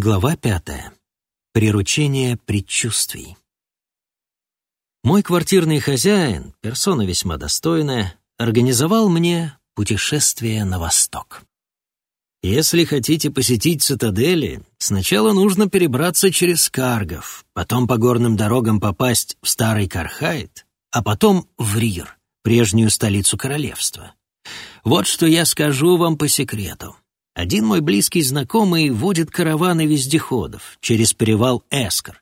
Глава пятая. Приручение предчувствий. Мой квартирный хозяин, персона весьма достойная, организовал мне путешествие на восток. Если хотите посетить цитадели, сначала нужно перебраться через Каргов, потом по горным дорогам попасть в Старый Кархайт, а потом в Рир, прежнюю столицу королевства. Вот что я скажу вам по секрету. Один мой близкий знакомый водит караваны вездеходов через перевал Эскор.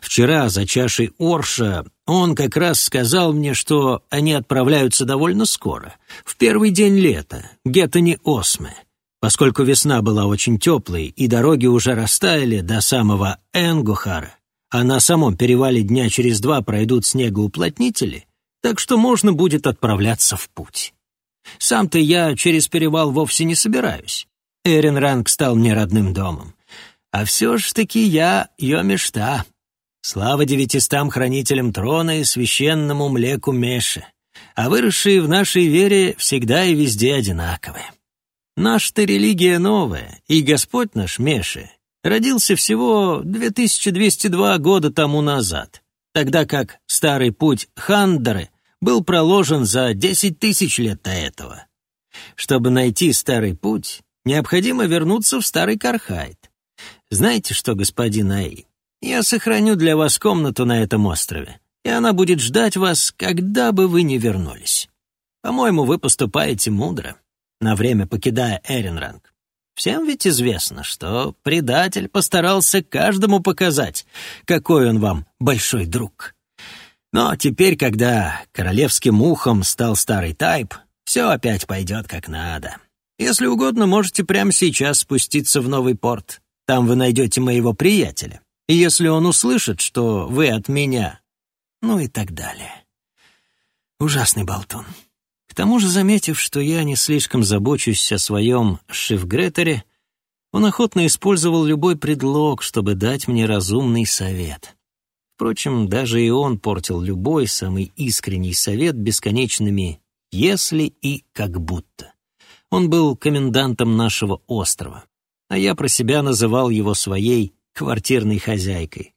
Вчера за чашей Орша он как раз сказал мне, что они отправляются довольно скоро, в первый день лета, Геттани Осме. Поскольку весна была очень теплой и дороги уже растаяли до самого Энгухара, а на самом перевале дня через два пройдут снегоуплотнители, так что можно будет отправляться в путь. Сам-то я через перевал вовсе не собираюсь. Эренранг стал мне родным домом. А все ж таки я ее мечта. Слава девятистам хранителям трона и священному млеку Меше, а выросшие в нашей вере всегда и везде одинаковые. Наша-то религия новая, и Господь наш Меше родился всего 2202 года тому назад, тогда как старый путь Хандары был проложен за 10 тысяч лет до этого. Чтобы найти старый путь, Необходимо вернуться в старый Кархайт. Знаете что, господин Аи, я сохраню для вас комнату на этом острове, и она будет ждать вас, когда бы вы ни вернулись. По-моему, вы поступаете мудро, на время покидая Эренранг. Всем ведь известно, что предатель постарался каждому показать, какой он вам большой друг. Но теперь, когда королевским ухом стал старый Тайп, все опять пойдет как надо. Если угодно, можете прямо сейчас спуститься в новый порт. Там вы найдете моего приятеля. И если он услышит, что вы от меня... Ну и так далее. Ужасный болтун. К тому же, заметив, что я не слишком забочусь о своем шифгретере, он охотно использовал любой предлог, чтобы дать мне разумный совет. Впрочем, даже и он портил любой самый искренний совет бесконечными «если» и «как будто». Он был комендантом нашего острова, а я про себя называл его своей квартирной хозяйкой.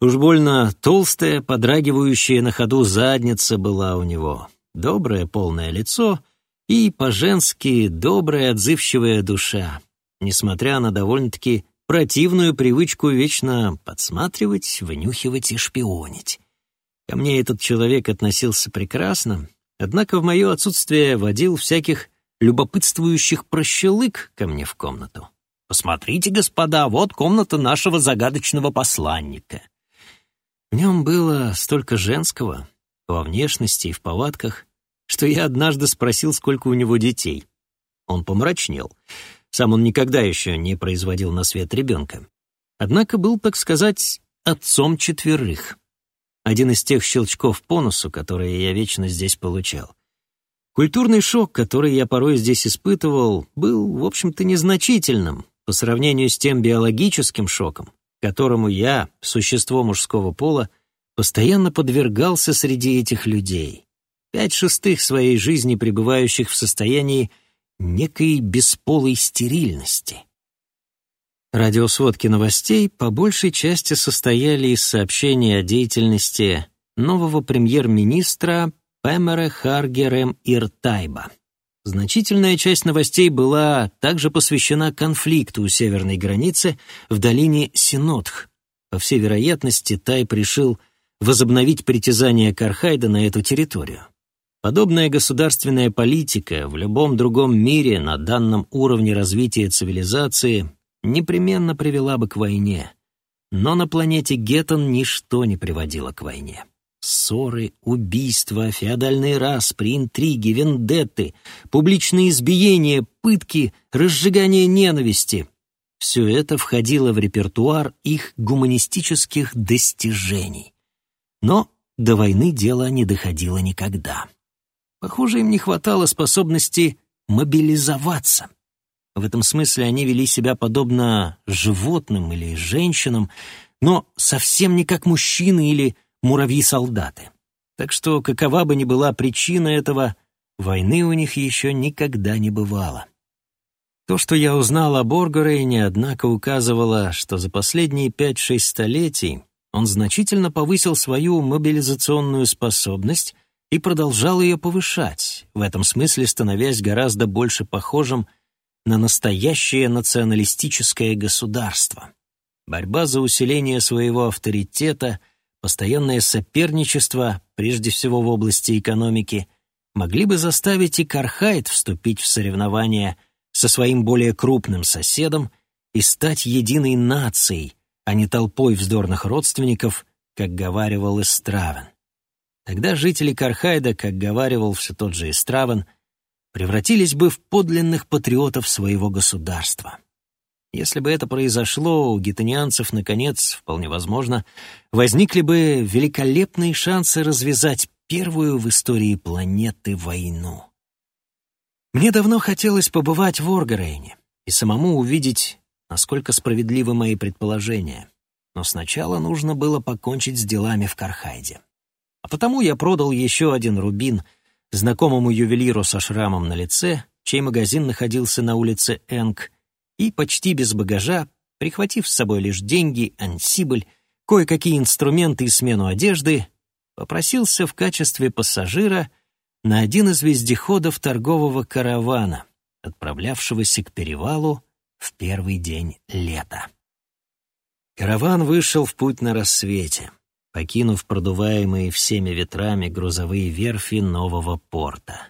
Уж больно толстая, подрагивающая на ходу задница была у него, доброе полное лицо и по-женски добрая отзывчивая душа, несмотря на довольно-таки противную привычку вечно подсматривать, вынюхивать и шпионить. Ко мне этот человек относился прекрасно, однако в мое отсутствие водил всяких любопытствующих прощелык ко мне в комнату. «Посмотрите, господа, вот комната нашего загадочного посланника». В нем было столько женского, во внешности и в повадках, что я однажды спросил, сколько у него детей. Он помрачнел. Сам он никогда еще не производил на свет ребенка. Однако был, так сказать, отцом четверых. Один из тех щелчков по носу, которые я вечно здесь получал. Культурный шок, который я порой здесь испытывал, был, в общем-то, незначительным по сравнению с тем биологическим шоком, которому я, существо мужского пола, постоянно подвергался среди этих людей. Пять шестых своей жизни пребывающих в состоянии некой бесполой стерильности. Радиосводки новостей по большей части состояли из сообщений о деятельности нового премьер-министра Пемера, Харгерем и Ртайба. Значительная часть новостей была также посвящена конфликту у северной границы в долине Синотх. По всей вероятности, Тайп решил возобновить притязание Кархайда на эту территорию. Подобная государственная политика в любом другом мире на данном уровне развития цивилизации непременно привела бы к войне. Но на планете Геттон ничто не приводило к войне. Ссоры, убийства, феодальные распри, интриги, вендетты, публичные избиения, пытки, разжигание ненависти — все это входило в репертуар их гуманистических достижений. Но до войны дело не доходило никогда. Похоже, им не хватало способности мобилизоваться. В этом смысле они вели себя подобно животным или женщинам, но совсем не как мужчины или муравьи-солдаты. Так что, какова бы ни была причина этого, войны у них еще никогда не бывало. То, что я узнал о Боргорейне, однако указывало, что за последние 5-6 столетий он значительно повысил свою мобилизационную способность и продолжал ее повышать, в этом смысле становясь гораздо больше похожим на настоящее националистическое государство. Борьба за усиление своего авторитета, постоянное соперничество, прежде всего в области экономики, могли бы заставить и Кархайт вступить в соревнования со своим более крупным соседом и стать единой нацией, а не толпой вздорных родственников, как говаривал Истравен. Тогда жители Кархайда, как говаривал все тот же Истравен, превратились бы в подлинных патриотов своего государства. Если бы это произошло, у гетанианцев, наконец, вполне возможно, возникли бы великолепные шансы развязать первую в истории планеты войну. Мне давно хотелось побывать в Оргарейне и самому увидеть насколько справедливы мои предположения. Но сначала нужно было покончить с делами в Кархайде. А потому я продал еще один рубин знакомому ювелиру со шрамом на лице, чей магазин находился на улице Энг, и почти без багажа, прихватив с собой лишь деньги, ансибль, кое-какие инструменты и смену одежды, попросился в качестве пассажира на один из вездеходов торгового каравана, отправлявшегося к перевалу в первый день лета. Караван вышел в путь на рассвете, покинув продуваемые всеми ветрами грузовые верфи нового порта.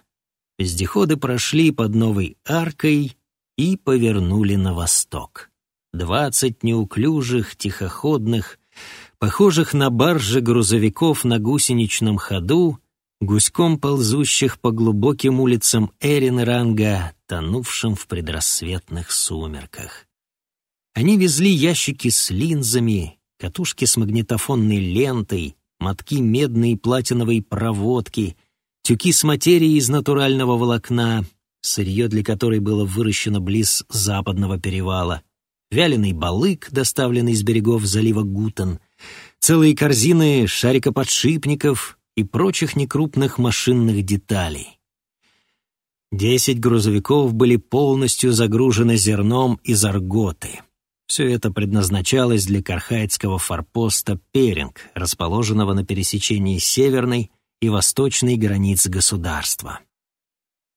Вездеходы прошли под новой аркой и повернули на восток. Двадцать неуклюжих, тихоходных, похожих на баржи грузовиков на гусеничном ходу, гуськом ползущих по глубоким улицам Эринранга, тонувшим в предрассветных сумерках. Они везли ящики с линзами, катушки с магнитофонной лентой, мотки медной и платиновой проводки, тюки с материей из натурального волокна, сырье для которой было выращено близ западного перевала, вяленый балык, доставленный с берегов залива Гутен, целые корзины шарикоподшипников и прочих некрупных машинных деталей. Десять грузовиков были полностью загружены зерном из арготы. Все это предназначалось для кархайдского форпоста Перинг, расположенного на пересечении северной и восточной границ государства.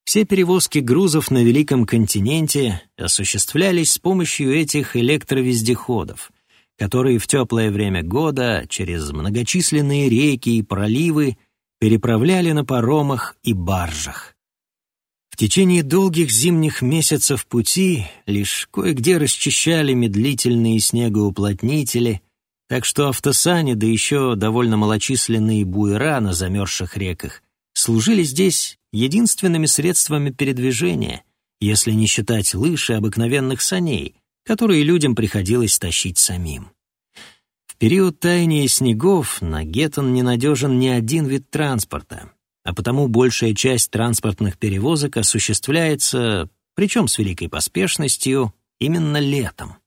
Все перевозки грузов на Великом континенте осуществлялись с помощью этих электровездеходов, которые в теплое время года через многочисленные реки и проливы переправляли на паромах и баржах. В течение долгих зимних месяцев пути лишь кое-где расчищали медлительные снегоуплотнители, так что автосани, да еще довольно малочисленные буера на замерзших реках, служили здесь единственными средствами передвижения, если не считать лыж и обыкновенных саней, которые людям приходилось тащить самим. В период таяния снегов на Геттон ненадежен ни один вид транспорта, а потому большая часть транспортных перевозок осуществляется, причем с великой поспешностью, именно летом.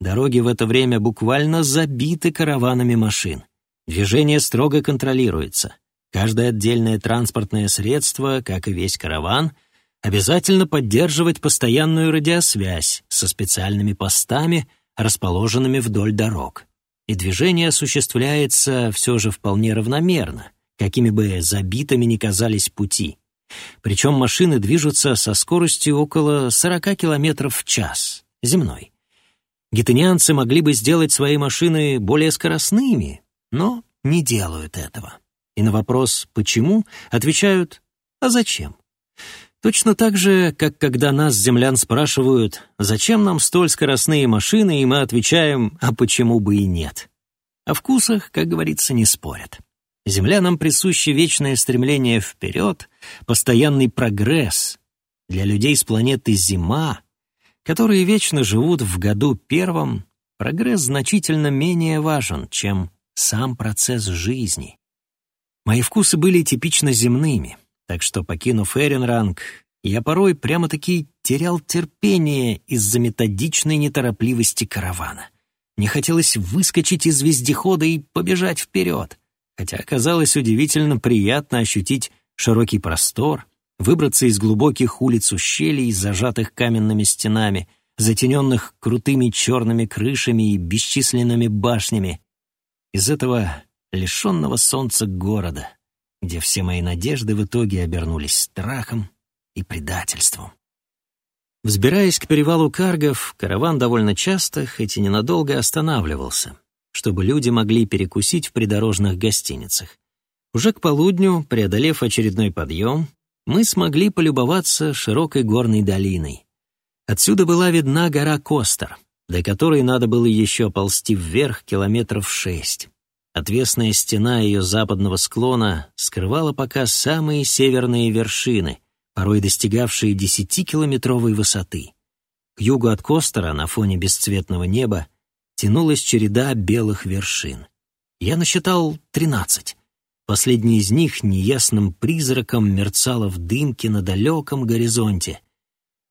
Дороги в это время буквально забиты караванами машин. Движение строго контролируется. Каждое отдельное транспортное средство, как и весь караван, обязательно поддерживать постоянную радиосвязь со специальными постами, расположенными вдоль дорог. И движение осуществляется все же вполне равномерно, какими бы забитыми ни казались пути. Причем машины движутся со скоростью около 40 км в час, земной. Гетанианцы могли бы сделать свои машины более скоростными, но не делают этого. И на вопрос «почему?» отвечают «а зачем?». Точно так же, как когда нас, землян, спрашивают «зачем нам столь скоростные машины?» и мы отвечаем «а почему бы и нет?». О вкусах, как говорится, не спорят. Землянам присуще вечное стремление вперед, постоянный прогресс. Для людей с планеты Зима, которые вечно живут в году первом, прогресс значительно менее важен, чем сам процесс жизни. Мои вкусы были типично земными, так что, покинув Эренранг, я порой прямо-таки терял терпение из-за методичной неторопливости каравана. Мне хотелось выскочить из вездехода и побежать вперед — хотя оказалось удивительно приятно ощутить широкий простор, выбраться из глубоких улиц ущелий, зажатых каменными стенами, затененных крутыми черными крышами и бесчисленными башнями, из этого лишенного солнца города, где все мои надежды в итоге обернулись страхом и предательством. Взбираясь к перевалу Каргов, караван довольно часто, хоть и ненадолго, останавливался, чтобы люди могли перекусить в придорожных гостиницах. Уже к полудню, преодолев очередной подъем, мы смогли полюбоваться широкой горной долиной. Отсюда была видна гора Костер, до которой надо было еще ползти вверх километров шесть. Отвесная стена ее западного склона скрывала пока самые северные вершины, порой достигавшие десятикилометровой высоты. К югу от Костера, на фоне бесцветного неба, тянулась череда белых вершин. Я насчитал тринадцать. Последний из них неясным призраком мерцала в дымке на далеком горизонте.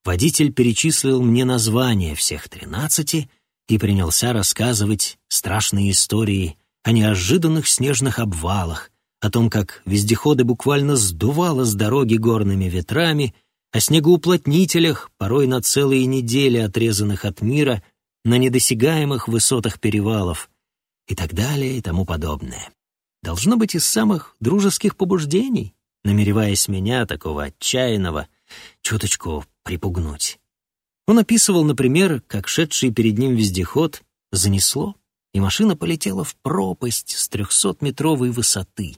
Водитель перечислил мне названия всех тринадцати и принялся рассказывать страшные истории о неожиданных снежных обвалах, о том, как вездеходы буквально сдувало с дороги горными ветрами, о снегоуплотнителях, порой на целые недели отрезанных от мира, на недосягаемых высотах перевалов и так далее и тому подобное. Должно быть из самых дружеских побуждений, намереваясь меня, такого отчаянного, чуточку припугнуть. Он описывал, например, как шедший перед ним вездеход занесло, и машина полетела в пропасть с трехсотметровой высоты.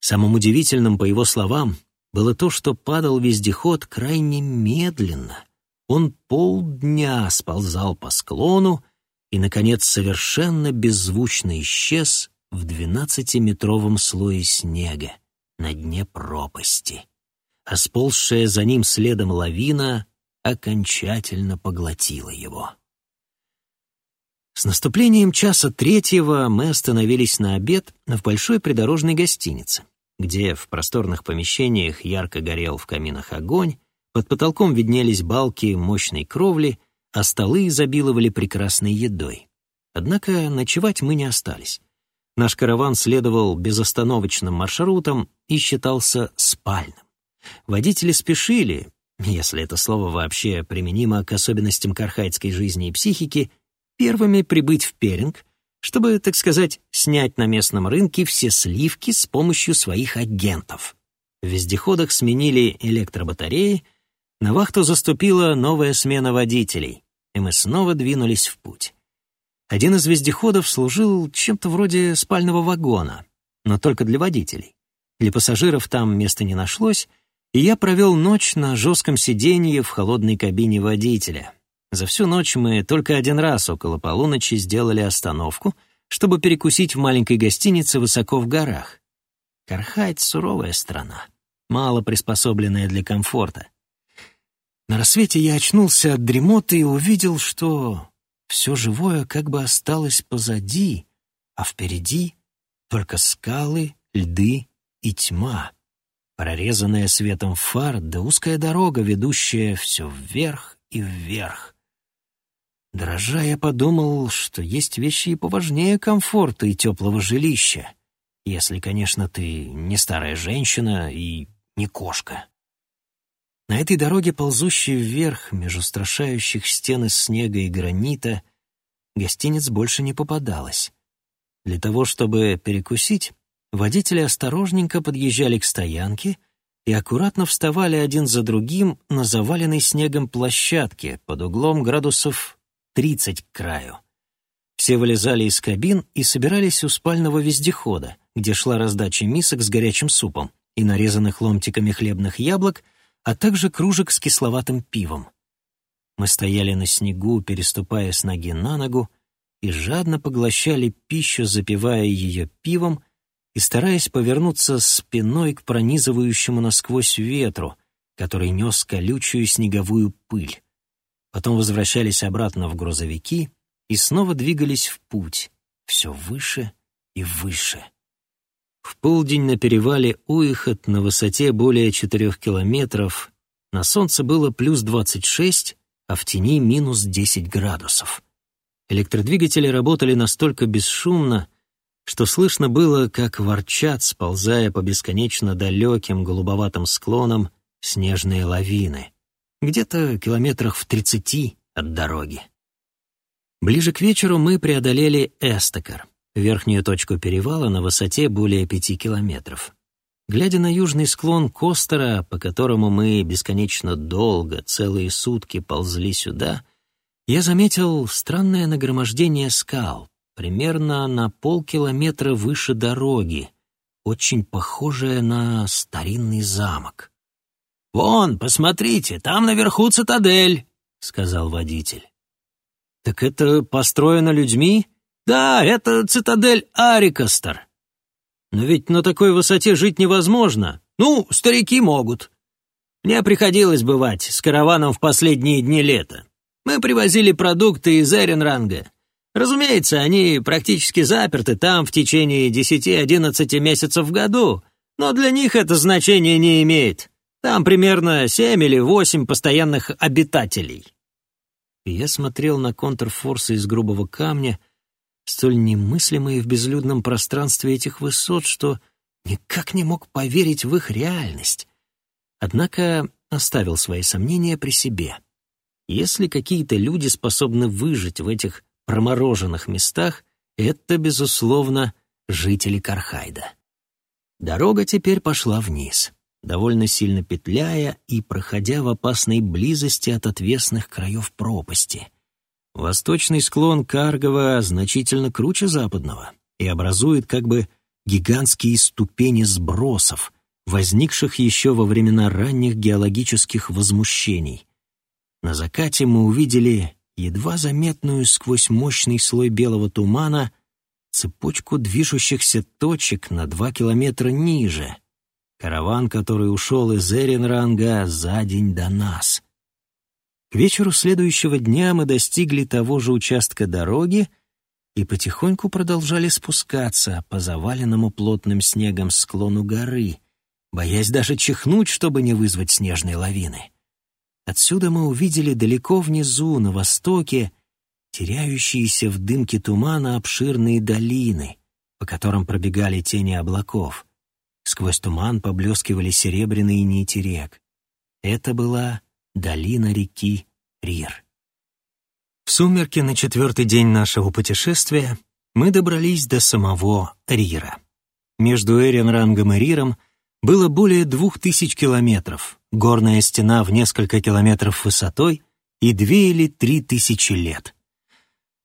Самым удивительным, по его словам, было то, что падал вездеход крайне медленно. Он полдня сползал по склону и, наконец, совершенно беззвучно исчез в двенадцатиметровом слое снега на дне пропасти. А сползшая за ним следом лавина окончательно поглотила его. С наступлением часа третьего мы остановились на обед в большой придорожной гостинице, где в просторных помещениях ярко горел в каминах огонь, под потолком виднелись балки мощной кровли, а столы изобиловали прекрасной едой. Однако ночевать мы не остались. Наш караван следовал безостановочным маршрутом и считался спальным. Водители спешили, если это слово вообще применимо к особенностям кархайдской жизни и психики, первыми прибыть в Перинг, чтобы, так сказать, снять на местном рынке все сливки с помощью своих агентов. В вездеходах сменили электробатареи, на вахту заступила новая смена водителей, и мы снова двинулись в путь. Один из вездеходов служил чем-то вроде спального вагона, но только для водителей. Для пассажиров там места не нашлось, и я провел ночь на жестком сиденье в холодной кабине водителя, за всю ночь мы только один раз около полуночи сделали остановку, чтобы перекусить в маленькой гостинице высоко в горах. Кархайт — суровая страна, мало приспособленная для комфорта. На рассвете я очнулся от дремоты и увидел, что все живое как бы осталось позади, а впереди только скалы, льды и тьма, прорезанная светом фар да узкая дорога, ведущая все вверх и вверх. Дрожа, я подумал, что есть вещи и поважнее комфорта и теплого жилища, если, конечно, ты не старая женщина и не кошка. На этой дороге, ползущей вверх, между страшающих стен из снега и гранита, гостиниц больше не попадалось. Для того, чтобы перекусить, водители осторожненько подъезжали к стоянке и аккуратно вставали один за другим на заваленной снегом площадке под углом градусов тридцать к краю. Все вылезали из кабин и собирались у спального вездехода, где шла раздача мисок с горячим супом и нарезанных ломтиками хлебных яблок, а также кружек с кисловатым пивом. Мы стояли на снегу, переступая с ноги на ногу, и жадно поглощали пищу, запивая ее пивом и стараясь повернуться спиной к пронизывающему насквозь ветру, который нес колючую снеговую пыль потом возвращались обратно в грузовики и снова двигались в путь, все выше и выше. В полдень на перевале Уихот на высоте более четырех километров на солнце было плюс двадцать шесть, а в тени минус десять градусов. Электродвигатели работали настолько бесшумно, что слышно было, как ворчат, сползая по бесконечно далеким голубоватым склонам, снежные лавины, где-то километрах в тридцати от дороги. Ближе к вечеру мы преодолели Эстекар, верхнюю точку перевала на высоте более пяти километров. Глядя на южный склон Костера, по которому мы бесконечно долго, целые сутки ползли сюда, я заметил странное нагромождение скал, примерно на полкилометра выше дороги, очень похожее на старинный замок. «Вон, посмотрите, там наверху цитадель», — сказал водитель. «Так это построено людьми?» «Да, это цитадель Арикастер». «Но ведь на такой высоте жить невозможно. Ну, старики могут. Мне приходилось бывать с караваном в последние дни лета. Мы привозили продукты из Эренранга. Разумеется, они практически заперты там в течение 10-11 месяцев в году, но для них это значение не имеет. Там примерно 7 или 8 постоянных обитателей. я смотрел на контрфорсы из грубого камня, столь немыслимые в безлюдном пространстве этих высот, что никак не мог поверить в их реальность. Однако оставил свои сомнения при себе. Если какие-то люди способны выжить в этих промороженных местах, это, безусловно, жители Кархайда. Дорога теперь пошла вниз, довольно сильно петляя и проходя в опасной близости от отвесных краев пропасти. Восточный склон Каргова значительно круче западного и образует как бы гигантские ступени сбросов, возникших еще во времена ранних геологических возмущений. На закате мы увидели едва заметную сквозь мощный слой белого тумана цепочку движущихся точек на два километра ниже. Караван, который ушел из Эренранга за день до нас. К вечеру следующего дня мы достигли того же участка дороги и потихоньку продолжали спускаться по заваленному плотным снегом склону горы, боясь даже чихнуть, чтобы не вызвать снежной лавины. Отсюда мы увидели далеко внизу, на востоке, теряющиеся в дымке тумана обширные долины, по которым пробегали тени облаков. Сквозь туман поблескивали серебряные нити рек. Это была долина реки Рир. В сумерки на четвертый день нашего путешествия мы добрались до самого Рира. Между Эренрангом и Риром было более двух тысяч километров, горная стена в несколько километров высотой и две или три тысячи лет.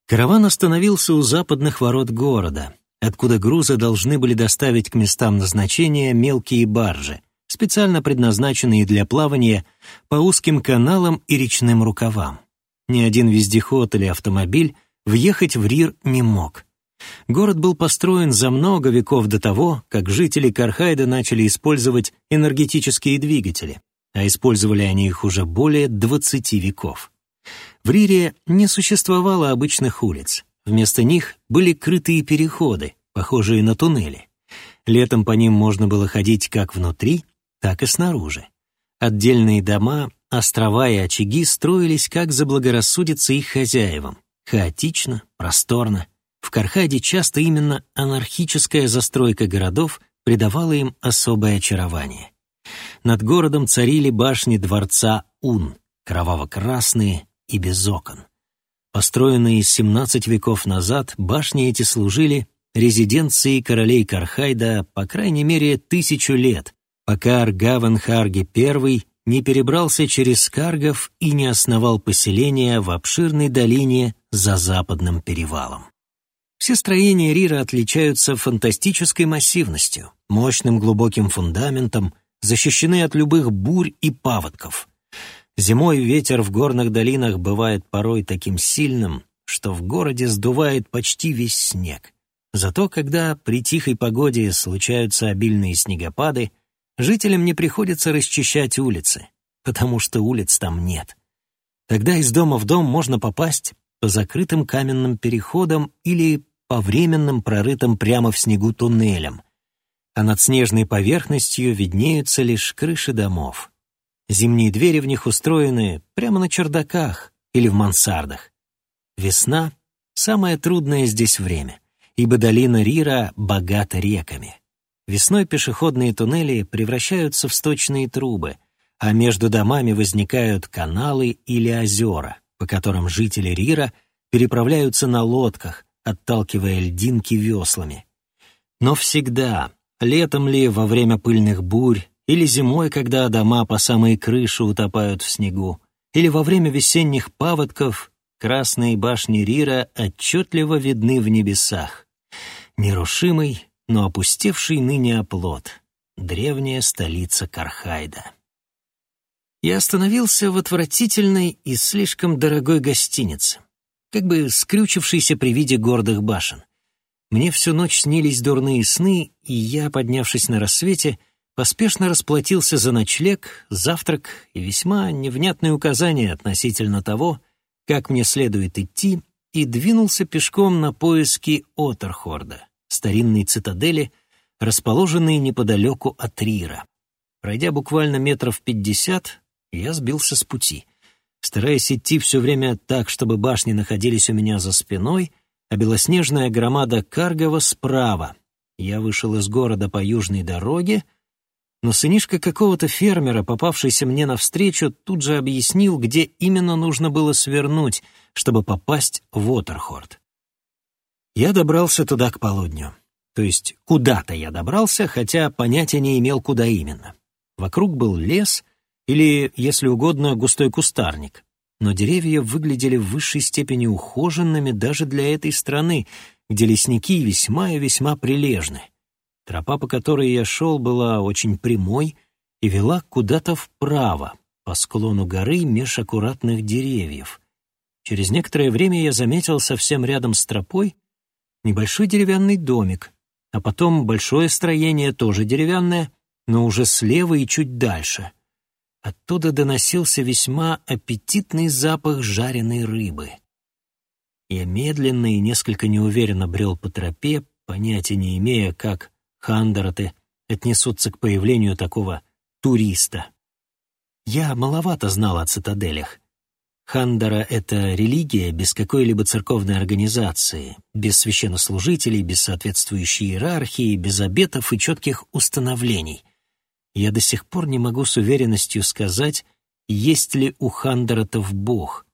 Караван остановился у западных ворот города, откуда грузы должны были доставить к местам назначения мелкие баржи, специально предназначенные для плавания по узким каналам и речным рукавам. Ни один вездеход или автомобиль въехать в Рир не мог — Город был построен за много веков до того, как жители Кархайда начали использовать энергетические двигатели, а использовали они их уже более 20 веков. В Рире не существовало обычных улиц. Вместо них были крытые переходы, похожие на туннели. Летом по ним можно было ходить как внутри, так и снаружи. Отдельные дома, острова и очаги строились как заблагорассудится их хозяевам. Хаотично, просторно, в Кархаде часто именно анархическая застройка городов придавала им особое очарование. Над городом царили башни дворца Ун, кроваво-красные и без окон. Построенные 17 веков назад, башни эти служили резиденцией королей Кархайда по крайней мере тысячу лет, пока Аргаван Харги I не перебрался через Каргов и не основал поселение в обширной долине за западным перевалом. Все строения Рира отличаются фантастической массивностью, мощным глубоким фундаментом, защищены от любых бурь и паводков. Зимой ветер в горных долинах бывает порой таким сильным, что в городе сдувает почти весь снег. Зато когда при тихой погоде случаются обильные снегопады, жителям не приходится расчищать улицы, потому что улиц там нет. Тогда из дома в дом можно попасть по закрытым каменным переходам или по временным прорытым прямо в снегу туннелям, а над снежной поверхностью виднеются лишь крыши домов. Зимние двери в них устроены прямо на чердаках или в мансардах. Весна — самое трудное здесь время, ибо долина Рира богата реками. Весной пешеходные туннели превращаются в сточные трубы, а между домами возникают каналы или озера, по которым жители Рира переправляются на лодках, отталкивая льдинки веслами. Но всегда, летом ли, во время пыльных бурь, или зимой, когда дома по самой крыше утопают в снегу, или во время весенних паводков, красные башни Рира отчетливо видны в небесах. Нерушимый, но опустевший ныне оплот, древняя столица Кархайда. Я остановился в отвратительной и слишком дорогой гостинице, как бы скрючившейся при виде гордых башен. Мне всю ночь снились дурные сны, и я, поднявшись на рассвете, поспешно расплатился за ночлег, завтрак и весьма невнятные указания относительно того, как мне следует идти, и двинулся пешком на поиски Отерхорда, старинной цитадели, расположенной неподалеку от Рира. Пройдя буквально метров пятьдесят, я сбился с пути. Стараясь идти все время так, чтобы башни находились у меня за спиной, а белоснежная громада Каргова справа. Я вышел из города по южной дороге, но сынишка какого-то фермера, попавшийся мне навстречу, тут же объяснил, где именно нужно было свернуть, чтобы попасть в Уотерхорд. Я добрался туда к полудню. То есть куда-то я добрался, хотя понятия не имел, куда именно. Вокруг был лес, или, если угодно, густой кустарник. Но деревья выглядели в высшей степени ухоженными даже для этой страны, где лесники весьма и весьма прилежны. Тропа, по которой я шел, была очень прямой и вела куда-то вправо, по склону горы меж аккуратных деревьев. Через некоторое время я заметил совсем рядом с тропой небольшой деревянный домик, а потом большое строение, тоже деревянное, но уже слева и чуть дальше — Оттуда доносился весьма аппетитный запах жареной рыбы. Я медленно и несколько неуверенно брел по тропе, понятия не имея, как хандераты отнесутся к появлению такого туриста. Я маловато знал о цитаделях. Хандара — это религия без какой-либо церковной организации, без священнослужителей, без соответствующей иерархии, без обетов и четких установлений — я до сих пор не могу с уверенностью сказать, есть ли у Хандаратов Бог.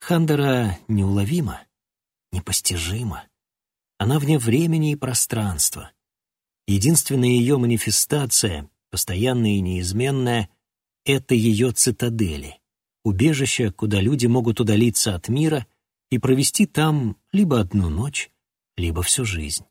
Хандара неуловима, непостижима. Она вне времени и пространства. Единственная ее манифестация, постоянная и неизменная, — это ее цитадели, убежище, куда люди могут удалиться от мира и провести там либо одну ночь, либо всю жизнь.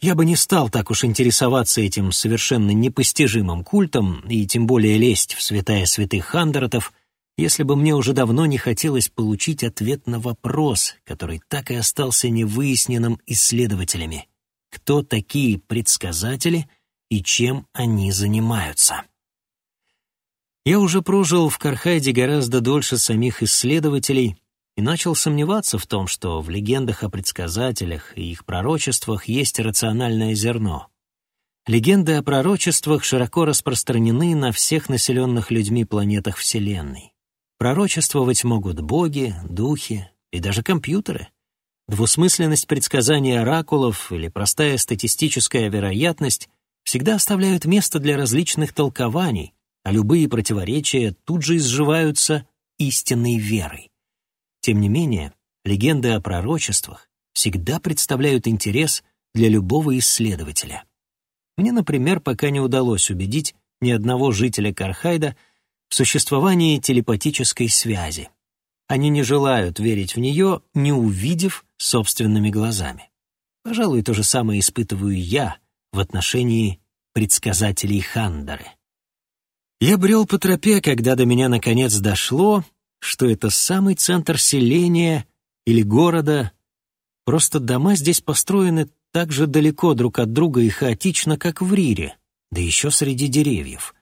Я бы не стал так уж интересоваться этим совершенно непостижимым культом и тем более лезть в святая святых Хандератов, если бы мне уже давно не хотелось получить ответ на вопрос, который так и остался невыясненным исследователями. Кто такие предсказатели и чем они занимаются? Я уже прожил в Кархайде гораздо дольше самих исследователей — и начал сомневаться в том, что в легендах о предсказателях и их пророчествах есть рациональное зерно. Легенды о пророчествах широко распространены на всех населенных людьми планетах Вселенной. Пророчествовать могут боги, духи и даже компьютеры. Двусмысленность предсказаний оракулов или простая статистическая вероятность всегда оставляют место для различных толкований, а любые противоречия тут же изживаются истинной верой. Тем не менее, легенды о пророчествах всегда представляют интерес для любого исследователя. Мне, например, пока не удалось убедить ни одного жителя Кархайда в существовании телепатической связи. Они не желают верить в нее, не увидев собственными глазами. Пожалуй, то же самое испытываю я в отношении предсказателей Хандары. Я брел по тропе, когда до меня наконец дошло, что это самый центр селения или города. Просто дома здесь построены так же далеко друг от друга и хаотично, как в Рире, да еще среди деревьев.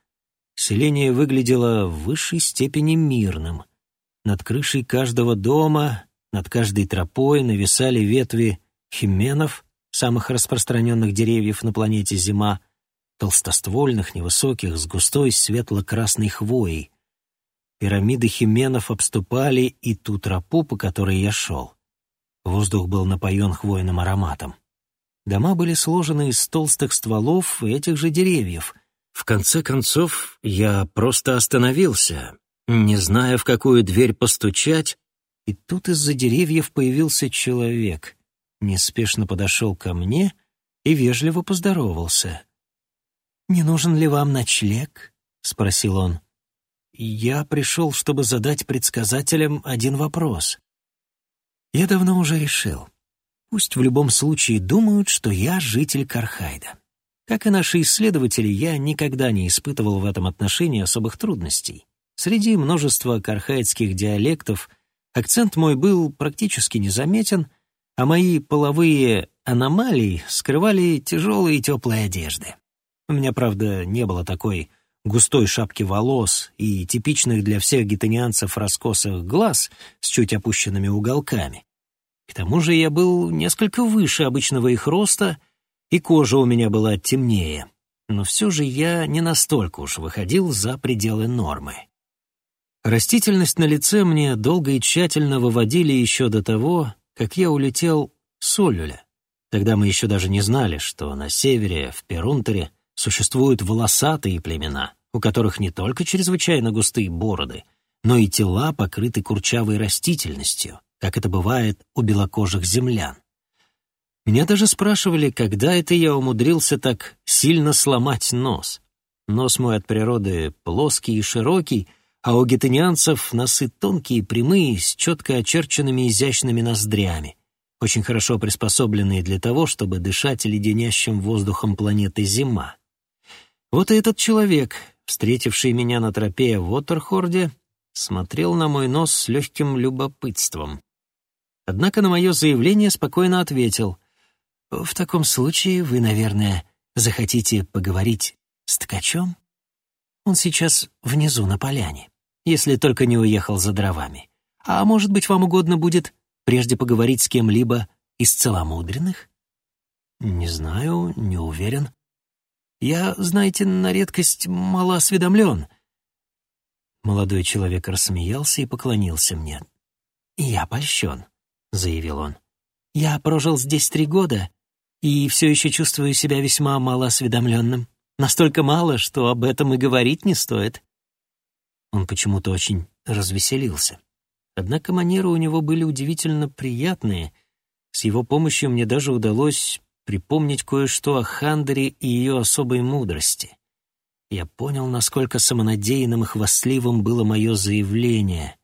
Селение выглядело в высшей степени мирным. Над крышей каждого дома, над каждой тропой нависали ветви хименов, самых распространенных деревьев на планете Зима, толстоствольных, невысоких, с густой светло-красной хвоей — Пирамиды хименов обступали и ту тропу, по которой я шел. Воздух был напоен хвойным ароматом. Дома были сложены из толстых стволов этих же деревьев, В конце концов, я просто остановился, не зная, в какую дверь постучать, и тут из-за деревьев появился человек, неспешно подошел ко мне и вежливо поздоровался. «Не нужен ли вам ночлег?» — спросил он. «Я пришел, чтобы задать предсказателям один вопрос. Я давно уже решил. Пусть в любом случае думают, что я житель Кархайда. Как и наши исследователи, я никогда не испытывал в этом отношении особых трудностей. Среди множества кархайдских диалектов акцент мой был практически незаметен, а мои половые аномалии скрывали тяжелые теплые одежды. У меня, правда, не было такой густой шапки волос и типичных для всех гетанианцев раскосых глаз с чуть опущенными уголками. К тому же я был несколько выше обычного их роста, и кожа у меня была темнее, но все же я не настолько уж выходил за пределы нормы. Растительность на лице мне долго и тщательно выводили еще до того, как я улетел с Олюля. Тогда мы еще даже не знали, что на севере, в Перунтере, существуют волосатые племена, у которых не только чрезвычайно густые бороды, но и тела покрыты курчавой растительностью, как это бывает у белокожих землян. Меня даже спрашивали, когда это я умудрился так сильно сломать нос. Нос мой от природы плоский и широкий, а у гетанианцев носы тонкие, прямые, с четко очерченными изящными ноздрями, очень хорошо приспособленные для того, чтобы дышать леденящим воздухом планеты Зима. Вот и этот человек, встретивший меня на тропе в Уотерхорде, смотрел на мой нос с легким любопытством. Однако на мое заявление спокойно ответил. «В таком случае вы, наверное, захотите поговорить с ткачом? Он сейчас внизу на поляне, если только не уехал за дровами. А может быть, вам угодно будет прежде поговорить с кем-либо из целомудренных?» «Не знаю, не уверен. Я, знаете, на редкость малоосведомлен». Молодой человек рассмеялся и поклонился мне. «Я польщен», — заявил он. «Я прожил здесь три года и все еще чувствую себя весьма малоосведомленным. Настолько мало, что об этом и говорить не стоит». Он почему-то очень развеселился. Однако манеры у него были удивительно приятные. С его помощью мне даже удалось припомнить кое-что о Хандере и ее особой мудрости. Я понял, насколько самонадеянным и хвастливым было мое заявление.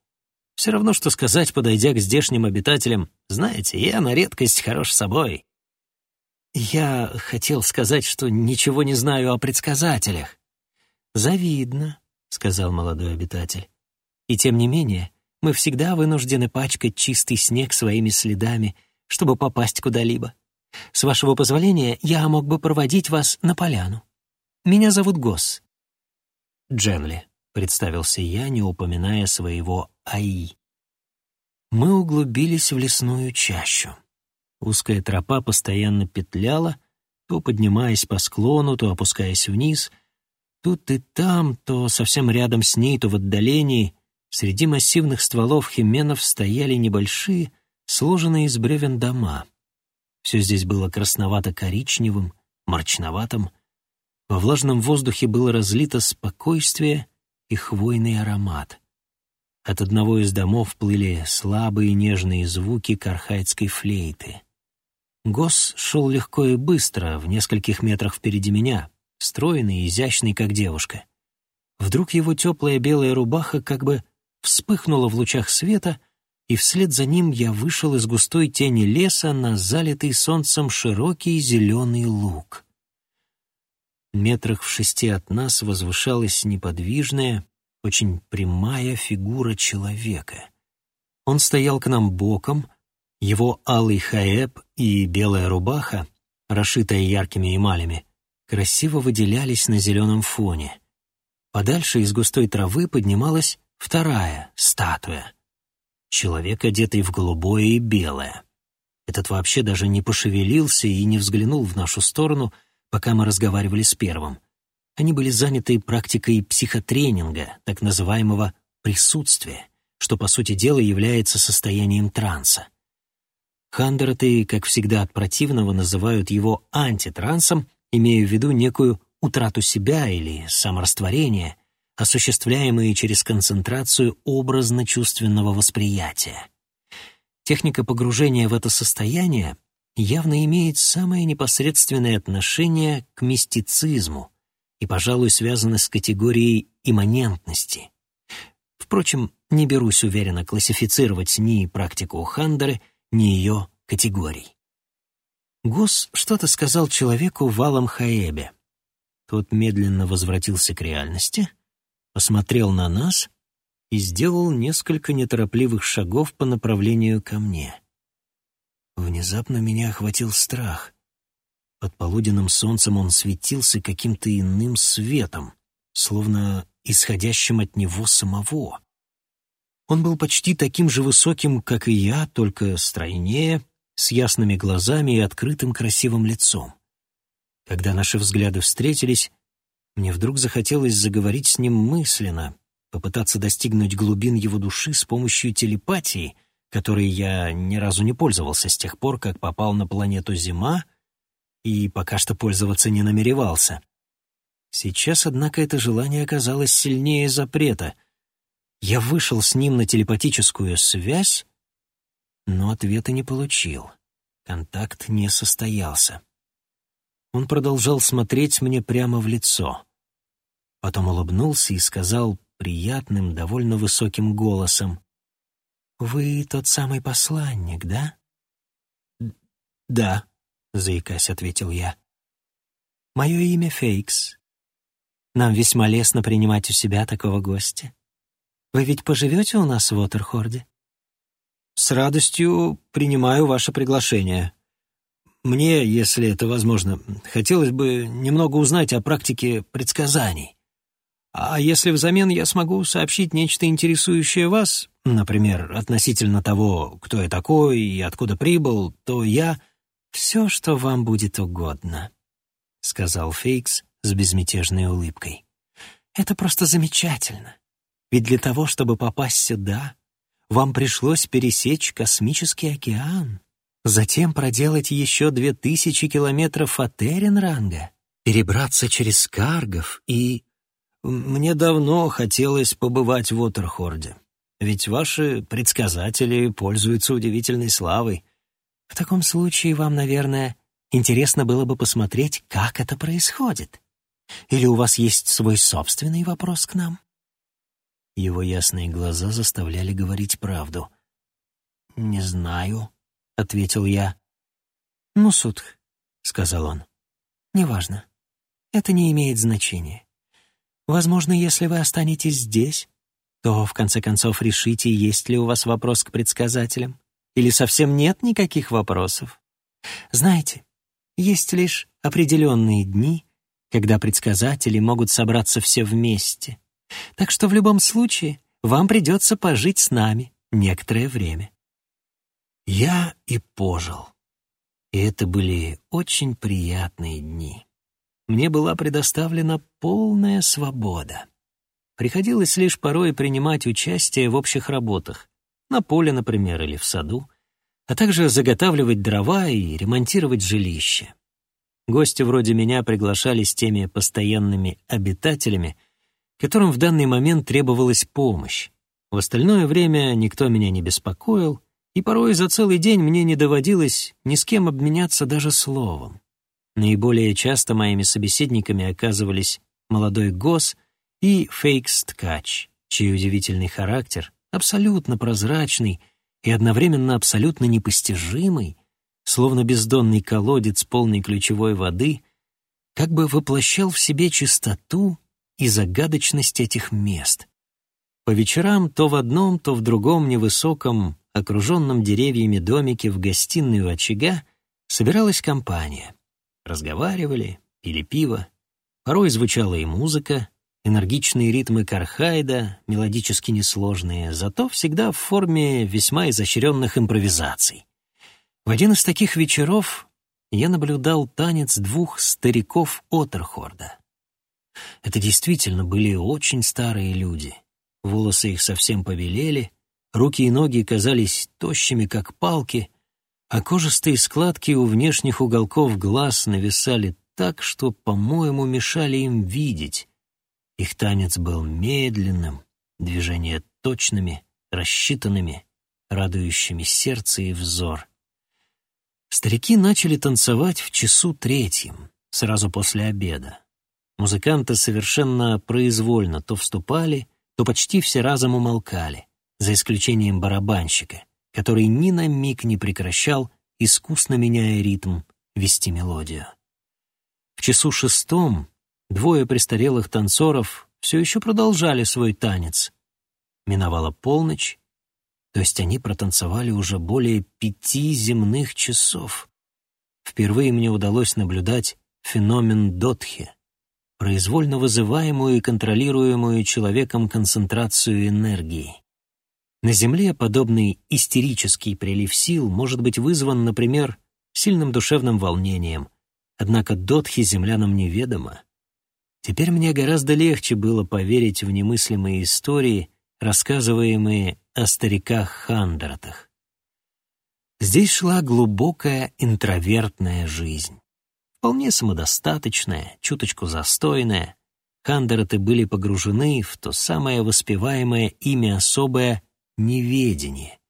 Все равно, что сказать, подойдя к здешним обитателям, «Знаете, я на редкость хорош собой». Я хотел сказать, что ничего не знаю о предсказателях. «Завидно», — сказал молодой обитатель. «И тем не менее, мы всегда вынуждены пачкать чистый снег своими следами, чтобы попасть куда-либо. С вашего позволения, я мог бы проводить вас на поляну. Меня зовут Гос». «Дженли», — представился я, не упоминая своего АИ. Мы углубились в лесную чащу. Узкая тропа постоянно петляла, то поднимаясь по склону, то опускаясь вниз. Тут и там, то совсем рядом с ней, то в отдалении, среди массивных стволов хименов стояли небольшие, сложенные из бревен дома. Все здесь было красновато-коричневым, мрачноватым. Во влажном воздухе было разлито спокойствие и хвойный аромат. От одного из домов плыли слабые нежные звуки кархайдской флейты. Гос шел легко и быстро, в нескольких метрах впереди меня, стройный и изящный, как девушка. Вдруг его теплая белая рубаха как бы вспыхнула в лучах света — и вслед за ним я вышел из густой тени леса на залитый солнцем широкий зеленый луг. Метрах в шести от нас возвышалась неподвижная, очень прямая фигура человека. Он стоял к нам боком, его алый хаэб и белая рубаха, расшитая яркими эмалями, красиво выделялись на зеленом фоне. Подальше из густой травы поднималась вторая статуя — Человек, одетый в голубое и белое. Этот вообще даже не пошевелился и не взглянул в нашу сторону, пока мы разговаривали с первым. Они были заняты практикой психотренинга, так называемого присутствия, что, по сути дела, является состоянием транса. Хандерты, как всегда от противного, называют его антитрансом, имея в виду некую утрату себя или саморастворение, осуществляемые через концентрацию образно-чувственного восприятия. Техника погружения в это состояние явно имеет самое непосредственное отношение к мистицизму и, пожалуй, связана с категорией имманентности. Впрочем, не берусь уверенно классифицировать ни практику Хандеры, ни ее категорий. Гус что-то сказал человеку в Алам Хаэбе. Тот медленно возвратился к реальности, посмотрел на нас и сделал несколько неторопливых шагов по направлению ко мне. Внезапно меня охватил страх. Под полуденным солнцем он светился каким-то иным светом, словно исходящим от него самого. Он был почти таким же высоким, как и я, только стройнее, с ясными глазами и открытым красивым лицом. Когда наши взгляды встретились, мне вдруг захотелось заговорить с ним мысленно, попытаться достигнуть глубин его души с помощью телепатии, которой я ни разу не пользовался с тех пор, как попал на планету Зима и пока что пользоваться не намеревался. Сейчас, однако, это желание оказалось сильнее запрета. Я вышел с ним на телепатическую связь, но ответа не получил. Контакт не состоялся. Он продолжал смотреть мне прямо в лицо. Потом улыбнулся и сказал приятным, довольно высоким голосом. «Вы тот самый посланник, да?» «Да», — заикаясь, ответил я. «Мое имя Фейкс. Нам весьма лестно принимать у себя такого гостя. Вы ведь поживете у нас в Уотерхорде?» «С радостью принимаю ваше приглашение. Мне, если это возможно, хотелось бы немного узнать о практике предсказаний. А если взамен я смогу сообщить нечто интересующее вас, например, относительно того, кто я такой и откуда прибыл, то я...» «Все, что вам будет угодно», — сказал Фейкс с безмятежной улыбкой. «Это просто замечательно. Ведь для того, чтобы попасть сюда, вам пришлось пересечь космический океан, затем проделать еще две тысячи километров от Эренранга, перебраться через Каргов и... Мне давно хотелось побывать в Уотерхорде, ведь ваши предсказатели пользуются удивительной славой. В таком случае вам, наверное, интересно было бы посмотреть, как это происходит. Или у вас есть свой собственный вопрос к нам? Его ясные глаза заставляли говорить правду. «Не знаю», — ответил я. «Ну, Судх», — сказал он, — «неважно. Это не имеет значения. Возможно, если вы останетесь здесь, то, в конце концов, решите, есть ли у вас вопрос к предсказателям, или совсем нет никаких вопросов. Знаете, есть лишь определенные дни, когда предсказатели могут собраться все вместе, так что в любом случае вам придется пожить с нами некоторое время. Я и пожил. И это были очень приятные дни. Мне была предоставлена полная свобода. Приходилось лишь порой принимать участие в общих работах, на поле, например, или в саду, а также заготавливать дрова и ремонтировать жилище. Гости вроде меня приглашались теми постоянными обитателями, которым в данный момент требовалась помощь. В остальное время никто меня не беспокоил, и порой за целый день мне не доводилось ни с кем обменяться даже словом. Наиболее часто моими собеседниками оказывались молодой Гос и Фейкс-ткач, чей удивительный характер, абсолютно прозрачный и одновременно абсолютно непостижимый, словно бездонный колодец полный ключевой воды, как бы воплощал в себе чистоту и загадочность этих мест. По вечерам то в одном, то в другом невысоком, окруженном деревьями домике в гостиной у очага собиралась компания. Разговаривали, пили пиво. Порой звучала и музыка, энергичные ритмы кархайда, мелодически несложные, зато всегда в форме весьма изощренных импровизаций. В один из таких вечеров я наблюдал танец двух стариков Отерхорда. Это действительно были очень старые люди. Волосы их совсем побелели, руки и ноги казались тощими, как палки, а кожистые складки у внешних уголков глаз нависали так, что, по-моему, мешали им видеть. Их танец был медленным, движения точными, рассчитанными, радующими сердце и взор. Старики начали танцевать в часу третьем, сразу после обеда. Музыканты совершенно произвольно то вступали, то почти все разом умолкали, за исключением барабанщика, который ни на миг не прекращал, искусно меняя ритм, вести мелодию. В часу шестом двое престарелых танцоров все еще продолжали свой танец. Миновала полночь, то есть они протанцевали уже более пяти земных часов. Впервые мне удалось наблюдать феномен Дотхи, произвольно вызываемую и контролируемую человеком концентрацию энергии. На Земле подобный истерический прилив сил может быть вызван, например, сильным душевным волнением, однако Дотхи землянам неведомо. Теперь мне гораздо легче было поверить в немыслимые истории, рассказываемые о стариках-хандратах. Здесь шла глубокая интровертная жизнь вполне самодостаточная, чуточку застойная. Хандераты были погружены в то самое воспеваемое ими особое неведение,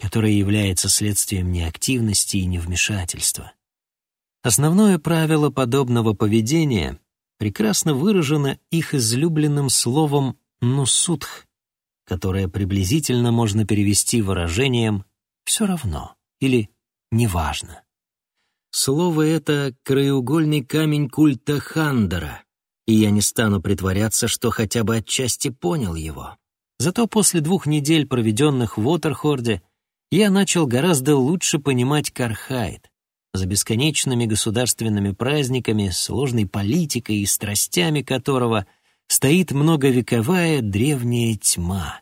которое является следствием неактивности и невмешательства. Основное правило подобного поведения прекрасно выражено их излюбленным словом «нусудх», которое приблизительно можно перевести выражением «все равно» или «неважно». Слово это — краеугольный камень культа Хандера, и я не стану притворяться, что хотя бы отчасти понял его. Зато после двух недель, проведенных в Уотерхорде, я начал гораздо лучше понимать Кархайд. За бесконечными государственными праздниками, сложной политикой и страстями которого стоит многовековая древняя тьма,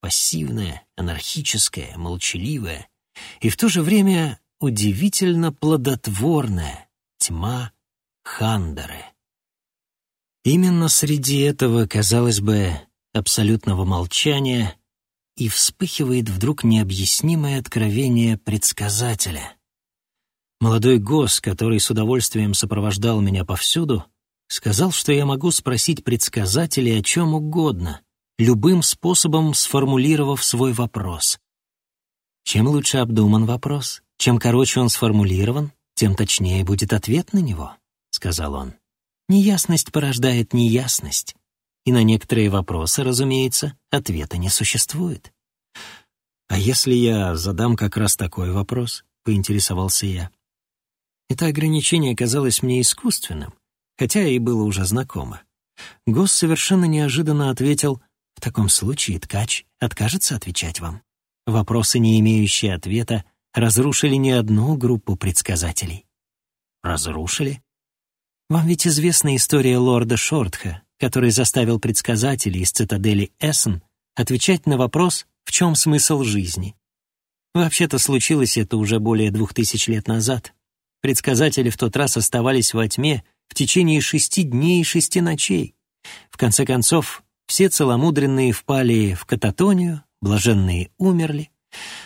пассивная, анархическая, молчаливая, и в то же время удивительно плодотворная тьма Хандеры. Именно среди этого, казалось бы, абсолютного молчания и вспыхивает вдруг необъяснимое откровение предсказателя. Молодой гос, который с удовольствием сопровождал меня повсюду, сказал, что я могу спросить предсказателей о чем угодно, любым способом сформулировав свой вопрос. Чем лучше обдуман вопрос, чем короче он сформулирован, тем точнее будет ответ на него, — сказал он. Неясность порождает неясность, и на некоторые вопросы, разумеется, ответа не существует. «А если я задам как раз такой вопрос?» — поинтересовался я. Это ограничение казалось мне искусственным, хотя и было уже знакомо. Гос совершенно неожиданно ответил, «В таком случае ткач откажется отвечать вам. Вопросы, не имеющие ответа, разрушили не одну группу предсказателей. Разрушили? Вам ведь известна история лорда Шортха, который заставил предсказателей из цитадели Эссен отвечать на вопрос «В чем смысл жизни?». Вообще-то случилось это уже более двух тысяч лет назад. Предсказатели в тот раз оставались во тьме в течение шести дней и шести ночей. В конце концов, все целомудренные впали в кататонию, блаженные умерли,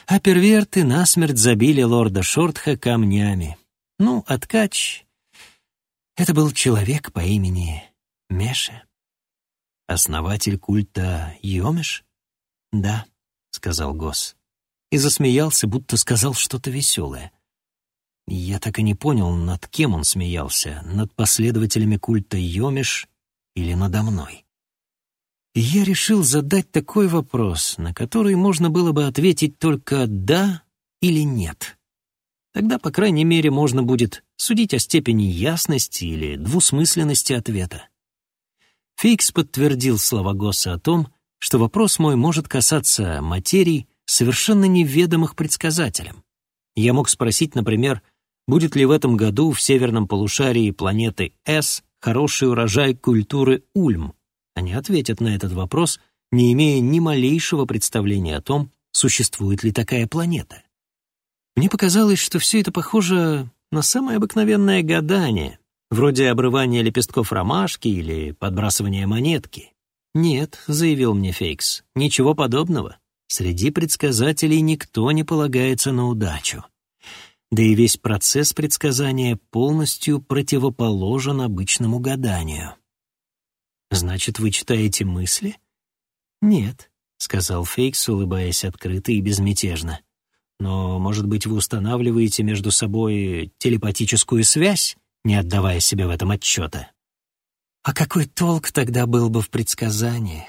а перверты насмерть забили лорда Шортха камнями. Ну, а ткач — это был человек по имени Меша. Основатель культа Йомеш? Да, — сказал Гос. И засмеялся, будто сказал что-то веселое. Я так и не понял, над кем он смеялся, над последователями культа Йомеш или надо мной. И я решил задать такой вопрос, на который можно было бы ответить только «да» или «нет». Тогда, по крайней мере, можно будет судить о степени ясности или двусмысленности ответа. Фикс подтвердил слова Госса о том, что вопрос мой может касаться материй, совершенно неведомых предсказателям. Я мог спросить, например, будет ли в этом году в северном полушарии планеты С хороший урожай культуры Ульм, они ответят на этот вопрос, не имея ни малейшего представления о том, существует ли такая планета. Мне показалось, что все это похоже на самое обыкновенное гадание, вроде обрывания лепестков ромашки или подбрасывания монетки. «Нет», — заявил мне Фейкс, — «ничего подобного. Среди предсказателей никто не полагается на удачу. да и весь процесс предсказания полностью противоположен обычному гаданию. «Значит, вы читаете мысли?» «Нет», — сказал Фейкс, улыбаясь открыто и безмятежно. «Но, может быть, вы устанавливаете между собой телепатическую связь, не отдавая себе в этом отчета?» «А какой толк тогда был бы в предсказаниях?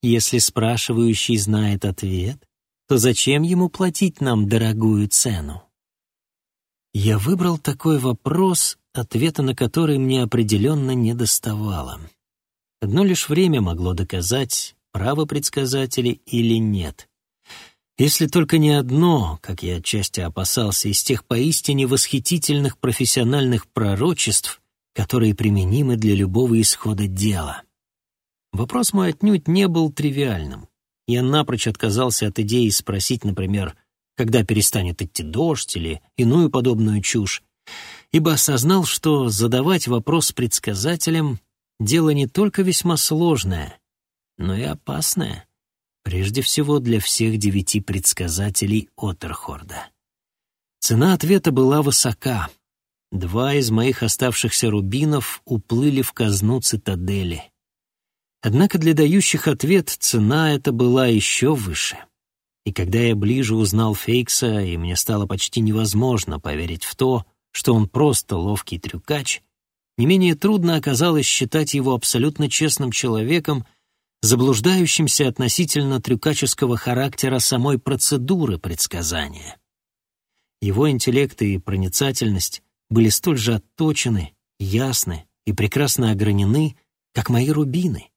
Если спрашивающий знает ответ, то зачем ему платить нам дорогую цену?» Я выбрал такой вопрос, ответа на который мне определенно не доставало. Одно лишь время могло доказать, право предсказатели или нет. Если только не одно, как я отчасти опасался, из тех поистине восхитительных профессиональных пророчеств, которые применимы для любого исхода дела. Вопрос мой отнюдь не был тривиальным. Я напрочь отказался от идеи спросить, например, когда перестанет идти дождь или иную подобную чушь, ибо осознал, что задавать вопрос предсказателям дело не только весьма сложное, но и опасное, прежде всего для всех девяти предсказателей Оттерхорда. Цена ответа была высока. Два из моих оставшихся рубинов уплыли в казну цитадели. Однако для дающих ответ цена эта была еще выше. И когда я ближе узнал Фейкса, и мне стало почти невозможно поверить в то, что он просто ловкий трюкач, не менее трудно оказалось считать его абсолютно честным человеком, заблуждающимся относительно трюкаческого характера самой процедуры предсказания. Его интеллект и проницательность были столь же отточены, ясны и прекрасно огранены, как мои рубины,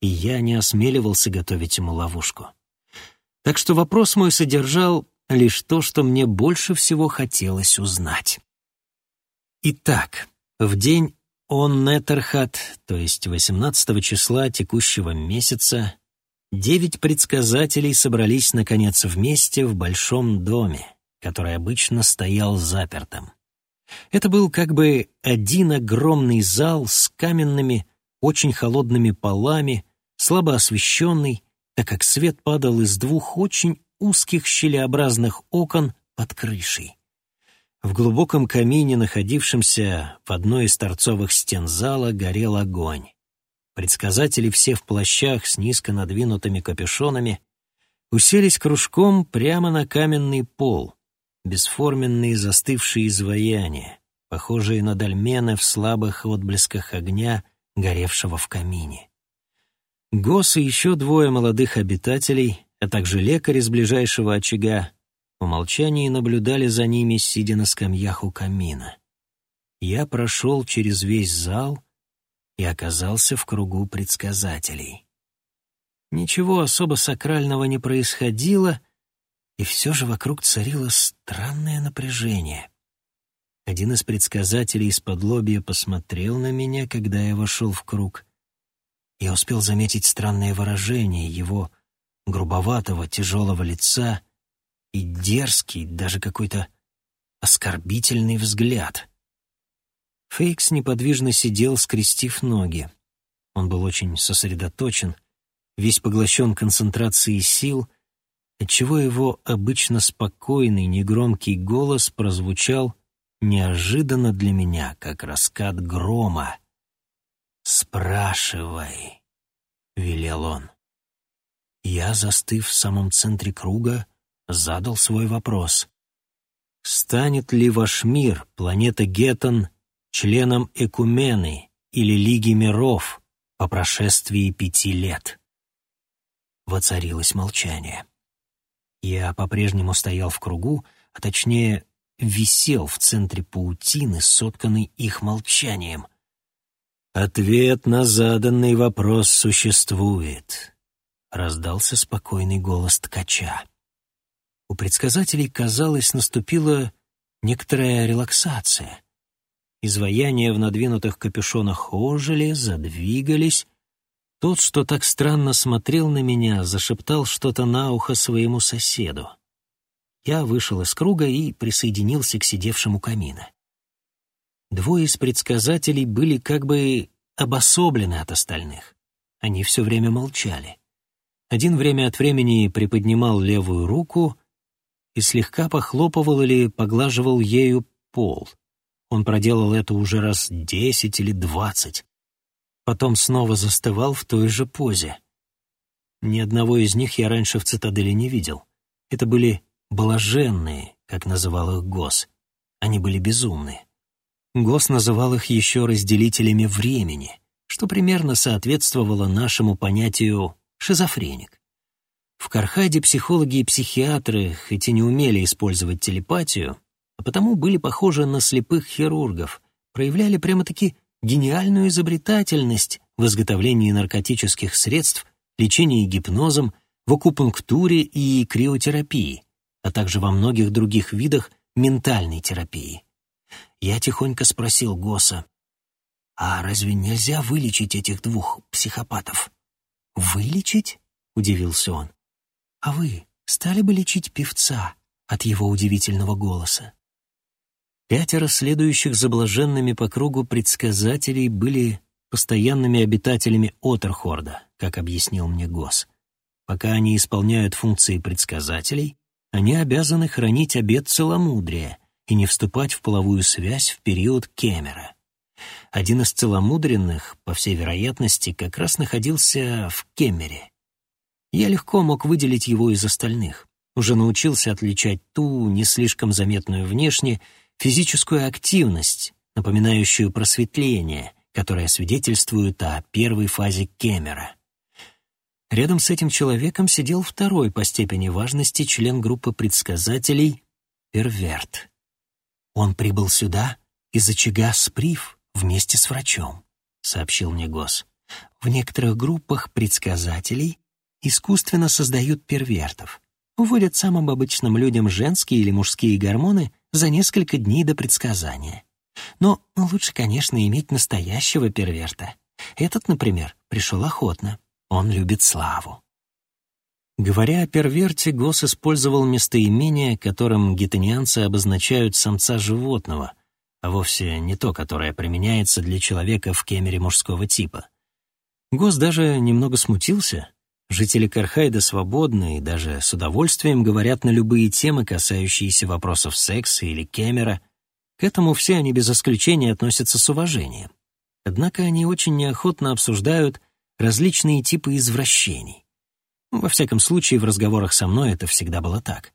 и я не осмеливался готовить ему ловушку. Так что вопрос мой содержал лишь то, что мне больше всего хотелось узнать. Итак, в день он Нетерхат, то есть 18 числа текущего месяца, девять предсказателей собрались, наконец, вместе в большом доме, который обычно стоял запертым. Это был как бы один огромный зал с каменными, очень холодными полами, слабо освещенный, так как свет падал из двух очень узких щелеобразных окон под крышей. В глубоком камине, находившемся в одной из торцовых стен зала, горел огонь. Предсказатели все в плащах с низко надвинутыми капюшонами уселись кружком прямо на каменный пол, бесформенные застывшие изваяния, похожие на дольмены в слабых отблесках огня, горевшего в камине. Гос и еще двое молодых обитателей, а также лекарь из ближайшего очага, в молчании наблюдали за ними, сидя на скамьях у камина. Я прошел через весь зал и оказался в кругу предсказателей. Ничего особо сакрального не происходило, и все же вокруг царило странное напряжение. Один из предсказателей из-под лобья посмотрел на меня, когда я вошел в круг. Я успел заметить странное выражение его грубоватого, тяжелого лица — и дерзкий, даже какой-то оскорбительный взгляд. Фейкс неподвижно сидел, скрестив ноги. Он был очень сосредоточен, весь поглощен концентрацией сил, отчего его обычно спокойный, негромкий голос прозвучал неожиданно для меня, как раскат грома. «Спрашивай», — велел он. Я, застыв в самом центре круга, задал свой вопрос. Станет ли ваш мир, планета Геттон, членом Экумены или Лиги миров по прошествии пяти лет? Воцарилось молчание. Я по-прежнему стоял в кругу, а точнее висел в центре паутины, сотканной их молчанием. «Ответ на заданный вопрос существует», — раздался спокойный голос ткача. У предсказателей, казалось, наступила некоторая релаксация. Изваяния в надвинутых капюшонах ожили, задвигались. Тот, что так странно смотрел на меня, зашептал что-то на ухо своему соседу. Я вышел из круга и присоединился к сидевшему камина. Двое из предсказателей были как бы обособлены от остальных. Они все время молчали. Один время от времени приподнимал левую руку, и слегка похлопывал или поглаживал ею пол. Он проделал это уже раз десять или двадцать. Потом снова застывал в той же позе. Ни одного из них я раньше в цитадели не видел. Это были блаженные, как называл их Гос. Они были безумные. Гос называл их еще разделителями времени, что примерно соответствовало нашему понятию «шизофреник». В Кархаде психологи и психиатры хоть и не умели использовать телепатию, а потому были похожи на слепых хирургов, проявляли прямо-таки гениальную изобретательность в изготовлении наркотических средств, лечении гипнозом, в акупунктуре и криотерапии, а также во многих других видах ментальной терапии. Я тихонько спросил Госа, «А разве нельзя вылечить этих двух психопатов?» «Вылечить?» — удивился он. А вы стали бы лечить певца от его удивительного голоса? Пятеро следующих за блаженными по кругу предсказателей были постоянными обитателями Отерхорда, как объяснил мне Гос. Пока они исполняют функции предсказателей, они обязаны хранить обет целомудрия и не вступать в половую связь в период Кемера. Один из целомудренных, по всей вероятности, как раз находился в Кемере. Я легко мог выделить его из остальных. Уже научился отличать ту, не слишком заметную внешне, физическую активность, напоминающую просветление, которое свидетельствует о первой фазе Кемера. Рядом с этим человеком сидел второй по степени важности член группы предсказателей — Перверт. Он прибыл сюда из очага Сприв вместе с врачом, — сообщил мне Гос. В некоторых группах предсказателей искусственно создают первертов, вводят самым обычным людям женские или мужские гормоны за несколько дней до предсказания. Но лучше, конечно, иметь настоящего перверта. Этот, например, пришел охотно. Он любит славу. Говоря о перверте, Гос использовал местоимение, которым гетанианцы обозначают самца животного, а вовсе не то, которое применяется для человека в кемере мужского типа. Гос даже немного смутился, Жители Кархайда свободны и даже с удовольствием говорят на любые темы, касающиеся вопросов секса или кемера. К этому все они без исключения относятся с уважением. Однако они очень неохотно обсуждают различные типы извращений. Во всяком случае, в разговорах со мной это всегда было так.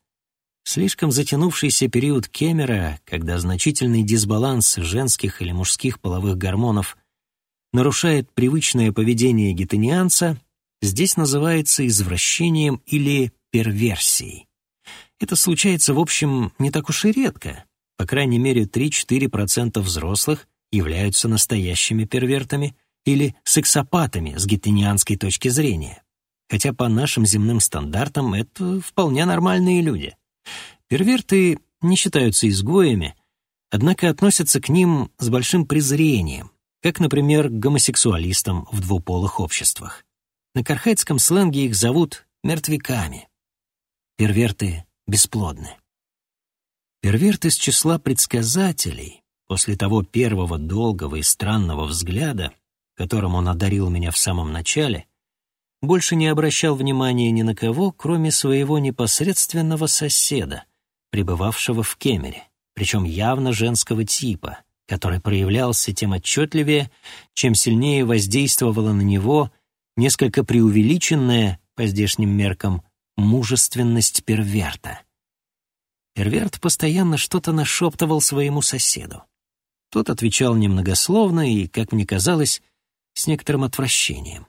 Слишком затянувшийся период кемера, когда значительный дисбаланс женских или мужских половых гормонов нарушает привычное поведение гетанианца, здесь называется извращением или перверсией. Это случается, в общем, не так уж и редко. По крайней мере, 3-4% взрослых являются настоящими первертами или сексопатами с гетенианской точки зрения. Хотя по нашим земным стандартам это вполне нормальные люди. Перверты не считаются изгоями, однако относятся к ним с большим презрением, как, например, к гомосексуалистам в двуполых обществах. На кархайдском сленге их зовут мертвяками. Перверты бесплодны. Перверт из числа предсказателей, после того первого долгого и странного взгляда, которым он одарил меня в самом начале, больше не обращал внимания ни на кого, кроме своего непосредственного соседа, пребывавшего в Кемере, причем явно женского типа, который проявлялся тем отчетливее, чем сильнее воздействовала на него несколько преувеличенная, по здешним меркам, мужественность перверта. Перверт постоянно что-то нашептывал своему соседу. Тот отвечал немногословно и, как мне казалось, с некоторым отвращением.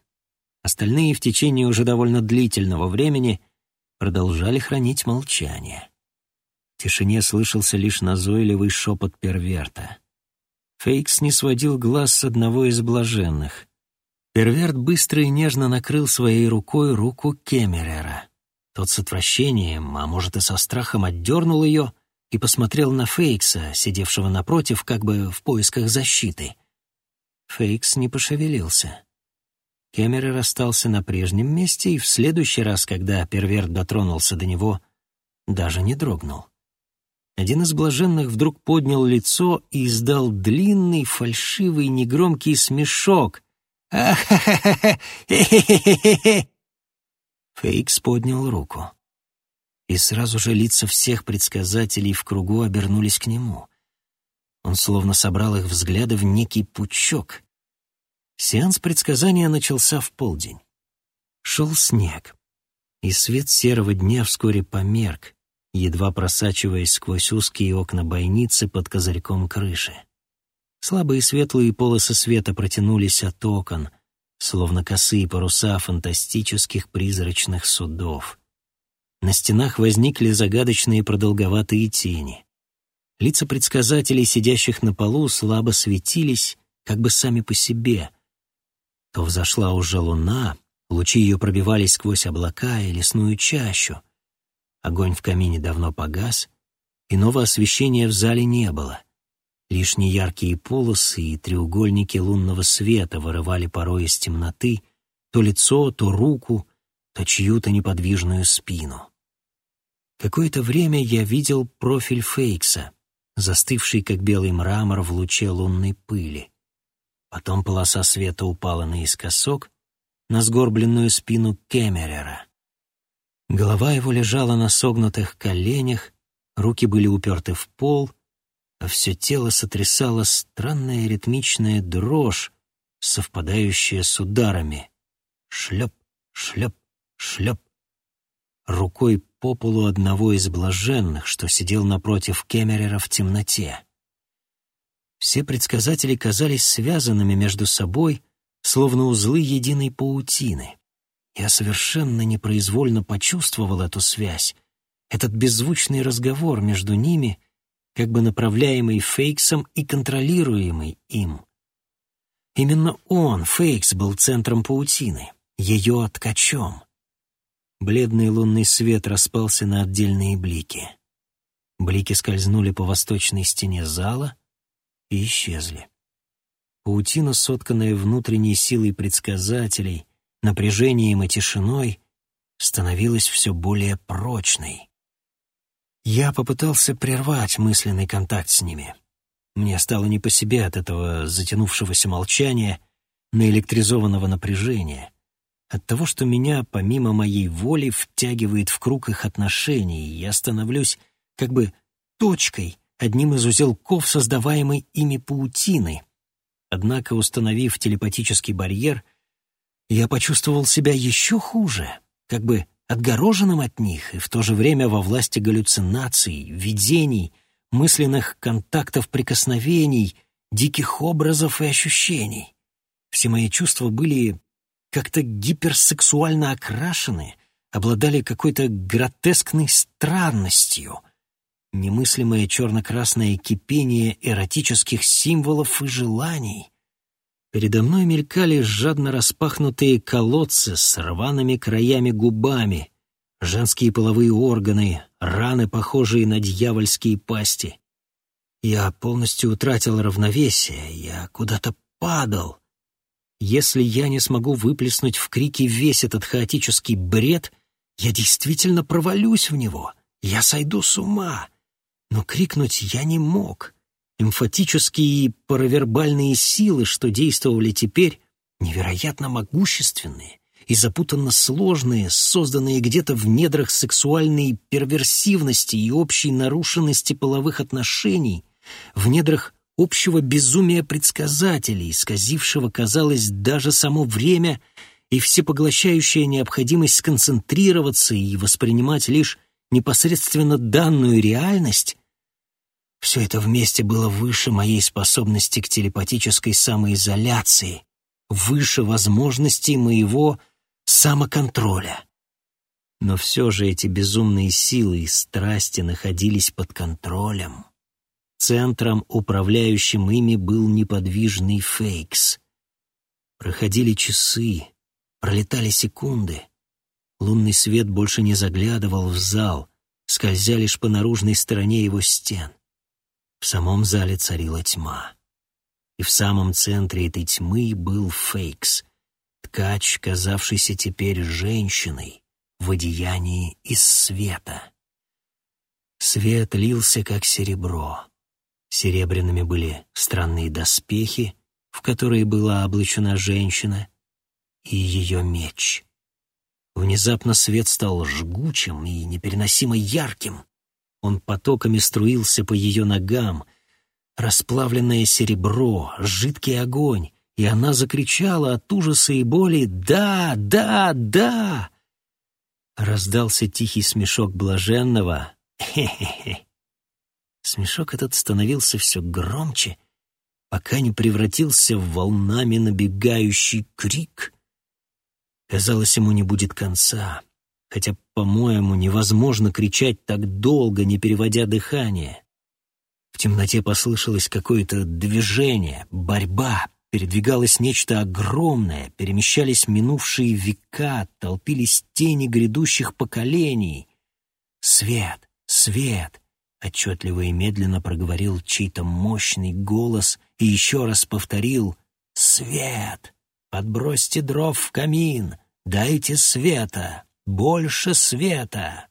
Остальные в течение уже довольно длительного времени продолжали хранить молчание. В тишине слышался лишь назойливый шепот перверта. Фейкс не сводил глаз с одного из блаженных. Перверт быстро и нежно накрыл своей рукой руку Кемерера. Тот с отвращением, а может и со страхом, отдернул ее и посмотрел на Фейкса, сидевшего напротив, как бы в поисках защиты. Фейкс не пошевелился. Кемерер остался на прежнем месте, и в следующий раз, когда перверт дотронулся до него, даже не дрогнул. Один из блаженных вдруг поднял лицо и издал длинный, фальшивый, негромкий смешок, Фейкс поднял руку. и сразу же лица всех предсказателей в кругу обернулись к нему. Он словно собрал их взгляды в некий пучок. Сеанс предсказания начался в полдень. Шел снег, и свет серого дня вскоре померк, едва просачиваясь сквозь узкие окна бойницы под козырьком крыши. Слабые светлые полосы света протянулись от окон, словно косые паруса фантастических призрачных судов. На стенах возникли загадочные продолговатые тени. Лица предсказателей, сидящих на полу, слабо светились, как бы сами по себе. То взошла уже луна, лучи ее пробивались сквозь облака и лесную чащу. Огонь в камине давно погас, иного освещения в зале не было. Лишь неяркие полосы и треугольники лунного света вырывали порой из темноты то лицо, то руку, то чью-то неподвижную спину. Какое-то время я видел профиль Фейкса, застывший как белый мрамор в луче лунной пыли. Потом полоса света упала наискосок на сгорбленную спину Кемерера. Голова его лежала на согнутых коленях, руки были уперты в пол, а все тело сотрясало странная ритмичная дрожь, совпадающая с ударами. Шлеп, шлеп, шлеп. Рукой по полу одного из блаженных, что сидел напротив Кемерера в темноте. Все предсказатели казались связанными между собой, словно узлы единой паутины. Я совершенно непроизвольно почувствовал эту связь, этот беззвучный разговор между ними, как бы направляемый Фейксом и контролируемый им. Именно он, Фейкс, был центром паутины, ее ткачом. Бледный лунный свет распался на отдельные блики. Блики скользнули по восточной стене зала и исчезли. Паутина, сотканная внутренней силой предсказателей, напряжением и тишиной, становилась все более прочной. Я попытался прервать мысленный контакт с ними. Мне стало не по себе от этого затянувшегося молчания, наэлектризованного напряжения — от того, что меня, помимо моей воли, втягивает в круг их отношений, я становлюсь как бы точкой, одним из узелков создаваемой ими паутины. Однако, установив телепатический барьер, я почувствовал себя еще хуже, как бы отгороженным от них и в то же время во власти галлюцинаций, видений, мысленных контактов прикосновений, диких образов и ощущений. Все мои чувства были как-то гиперсексуально окрашены, обладали какой-то гротескной странностью. Немыслимое черно-красное кипение эротических символов и желаний. Передо мной мелькали жадно распахнутые колодцы с рваными краями губами, женские половые органы, раны, похожие на дьявольские пасти. Я полностью утратил равновесие, я куда-то падал, если я не смогу выплеснуть в крики весь этот хаотический бред, я действительно провалюсь в него, я сойду с ума. Но крикнуть я не мог. Эмфатические паравербальные силы, что действовали теперь, невероятно могущественные и запутанно сложные, созданные где-то в недрах сексуальной перверсивности и общей нарушенности половых отношений, в недрах общего безумия предсказателей, исказившего, казалось, даже само время и всепоглощающая необходимость сконцентрироваться и воспринимать лишь непосредственно данную реальность, все это вместе было выше моей способности к телепатической самоизоляции, выше возможностей моего самоконтроля. Но все же эти безумные силы и страсти находились под контролем. Центром, управляющим ими, был неподвижный Фейкс. Проходили часы, пролетали секунды. Лунный свет больше не заглядывал в зал, скользя лишь по наружной стороне его стен. В самом зале царила тьма. И в самом центре этой тьмы был Фейкс, ткач, казавшийся теперь женщиной в одеянии из света. Свет лился, как серебро. Серебряными были странные доспехи, в которые была облачена женщина, и ее меч. Внезапно свет стал жгучим и непереносимо ярким. Он потоками струился по ее ногам. Расплавленное серебро, жидкий огонь, и она закричала от ужаса и боли «Да, да, да!» Раздался тихий смешок блаженного «Хе-хе-хе». Смешок этот становился все громче, пока не превратился в волнами набегающий крик. Казалось, ему не будет конца, хотя, по-моему, невозможно кричать так долго, не переводя дыхание. В темноте послышалось какое-то движение, борьба, передвигалось нечто огромное, перемещались минувшие века, толпились тени грядущих поколений. Свет, свет, отчетливо и медленно проговорил чей-то мощный голос и еще раз повторил «Свет! Подбросьте дров в камин! Дайте света! Больше света!»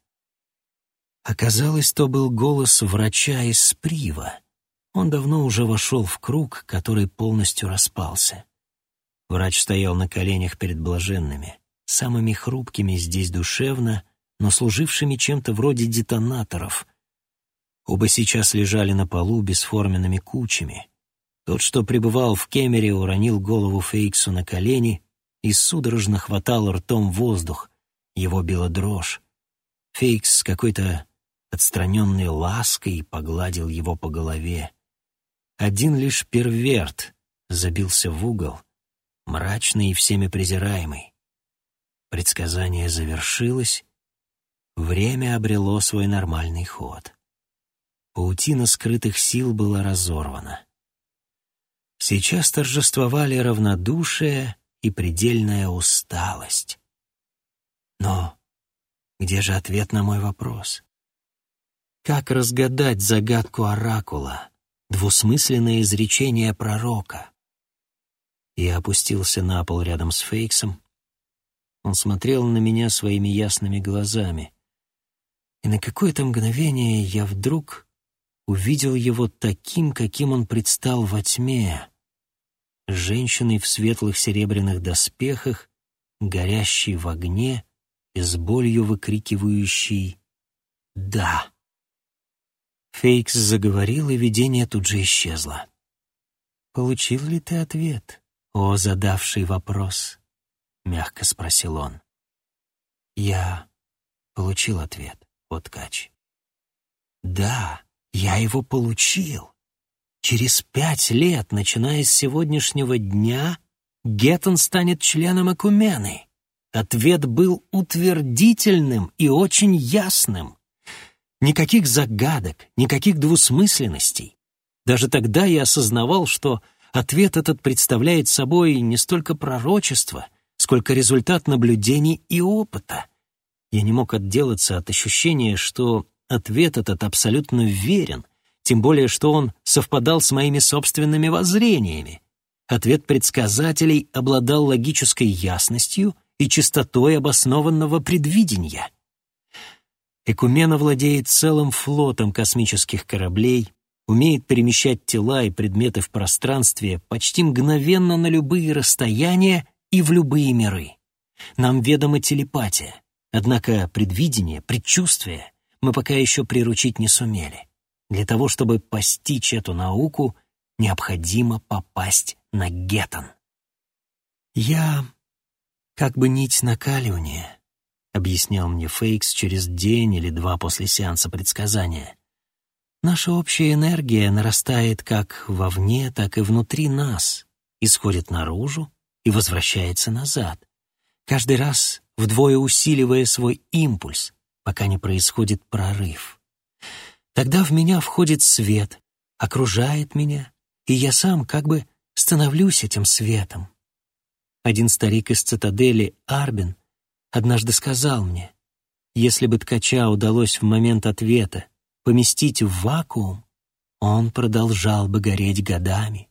Оказалось, то был голос врача из Прива. Он давно уже вошел в круг, который полностью распался. Врач стоял на коленях перед блаженными, самыми хрупкими здесь душевно, но служившими чем-то вроде детонаторов. Оба сейчас лежали на полу бесформенными кучами. Тот, что пребывал в Кемере, уронил голову Фейксу на колени и судорожно хватал ртом воздух. Его била дрожь. Фейкс с какой-то отстраненной лаской погладил его по голове. Один лишь перверт забился в угол, мрачный и всеми презираемый. Предсказание завершилось, время обрело свой нормальный ход. Паутина скрытых сил была разорвана. Сейчас торжествовали равнодушие и предельная усталость. Но где же ответ на мой вопрос? Как разгадать загадку оракула? двусмысленное изречение пророка. Я опустился на пол рядом с Фейксом. Он смотрел на меня своими ясными глазами. И на какое-то мгновение я вдруг увидел его таким, каким он предстал во тьме. Женщиной в светлых серебряных доспехах, горящей в огне и с болью выкрикивающей «Да!». Фейкс заговорил, и видение тут же исчезло. «Получил ли ты ответ, о задавший вопрос?» — мягко спросил он. «Я получил ответ, о ткач». «Да, я его получил. Через пять лет, начиная с сегодняшнего дня, Геттон станет членом Экумены». Ответ был утвердительным и очень ясным. Никаких загадок, никаких двусмысленностей. Даже тогда я осознавал, что ответ этот представляет собой не столько пророчество, сколько результат наблюдений и опыта. Я не мог отделаться от ощущения, что ответ этот абсолютно верен, тем более что он совпадал с моими собственными воззрениями. Ответ предсказателей обладал логической ясностью и чистотой обоснованного предвидения — Экумена владеет целым флотом космических кораблей, умеет перемещать тела и предметы в пространстве почти мгновенно на любые расстояния и в любые миры. Нам ведома телепатия, однако предвидение, предчувствие мы пока еще приручить не сумели. Для того, чтобы постичь эту науку, необходимо попасть на Геттон. Я как бы нить накаливания, объяснял мне Фейкс через день или два после сеанса предсказания. Наша общая энергия нарастает как вовне, так и внутри нас, исходит наружу и возвращается назад, каждый раз вдвое усиливая свой импульс, пока не происходит прорыв. Тогда в меня входит свет, окружает меня, и я сам как бы становлюсь этим светом. Один старик из цитадели, Арбин, однажды сказал мне, если бы ткача удалось в момент ответа поместить в вакуум, он продолжал бы гореть годами.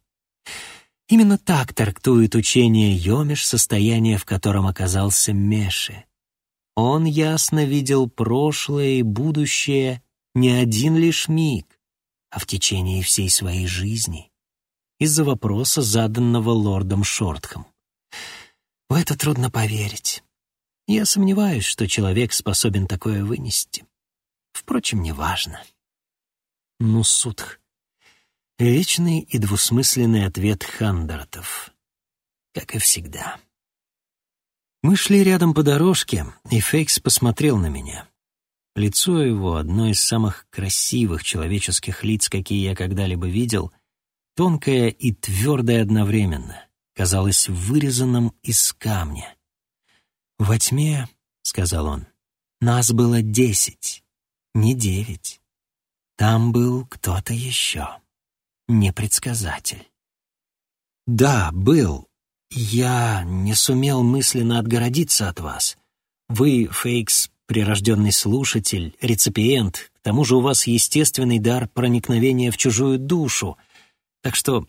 Именно так трактует учение Йомиш состояние, в котором оказался Меше. Он ясно видел прошлое и будущее не один лишь миг, а в течение всей своей жизни. Из-за вопроса, заданного лордом Шортхом. В это трудно поверить. Я сомневаюсь, что человек способен такое вынести. Впрочем, неважно. Ну, Судх. Вечный и двусмысленный ответ Хандартов. Как и всегда. Мы шли рядом по дорожке, и Фейкс посмотрел на меня. Лицо его, одно из самых красивых человеческих лиц, какие я когда-либо видел, тонкое и твердое одновременно, казалось вырезанным из камня. «Во тьме, — сказал он, — нас было десять, не девять. Там был кто-то еще, непредсказатель». «Да, был. Я не сумел мысленно отгородиться от вас. Вы, Фейкс, прирожденный слушатель, реципиент, к тому же у вас естественный дар проникновения в чужую душу, так что,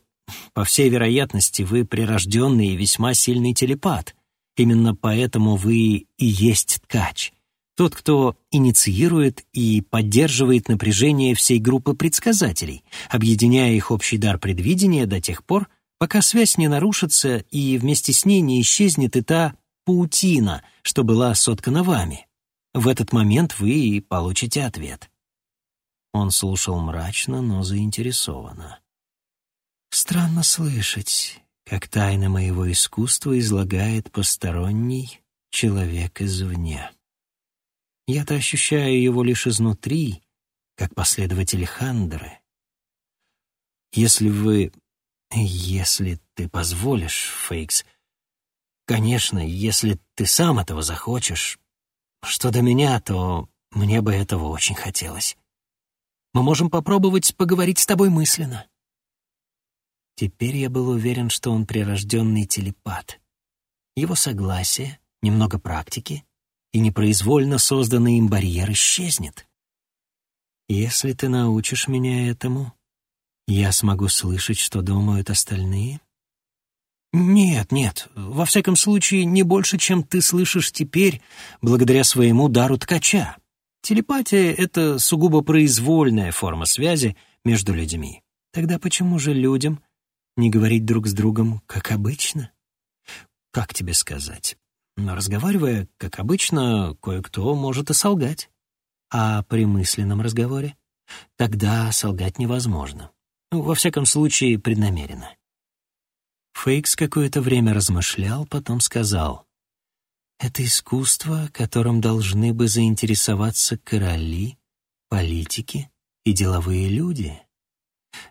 по всей вероятности, вы прирожденный и весьма сильный телепат. Именно поэтому вы и есть ткач. Тот, кто инициирует и поддерживает напряжение всей группы предсказателей, объединяя их общий дар предвидения до тех пор, пока связь не нарушится и вместе с ней не исчезнет и та паутина, что была соткана вами. В этот момент вы и получите ответ. Он слушал мрачно, но заинтересованно. Странно слышать, как тайны моего искусства излагает посторонний человек извне. Я-то ощущаю его лишь изнутри, как последователь Хандеры. Если вы... Если ты позволишь, Фейкс... Конечно, если ты сам этого захочешь. Что до меня, то мне бы этого очень хотелось. Мы можем попробовать поговорить с тобой мысленно. Теперь я был уверен, что он прирожденный телепат. Его согласие, немного практики, и непроизвольно созданный им барьер исчезнет. Если ты научишь меня этому, я смогу слышать, что думают остальные? Нет, нет, во всяком случае, не больше, чем ты слышишь теперь, благодаря своему дару ткача. Телепатия — это сугубо произвольная форма связи между людьми. Тогда почему же людям не говорить друг с другом, как обычно? Как тебе сказать? Но разговаривая, как обычно, кое-кто может и солгать. А при мысленном разговоре? Тогда солгать невозможно. Во всяком случае, преднамеренно. Фейкс какое-то время размышлял, потом сказал, «Это искусство, которым должны бы заинтересоваться короли, политики и деловые люди».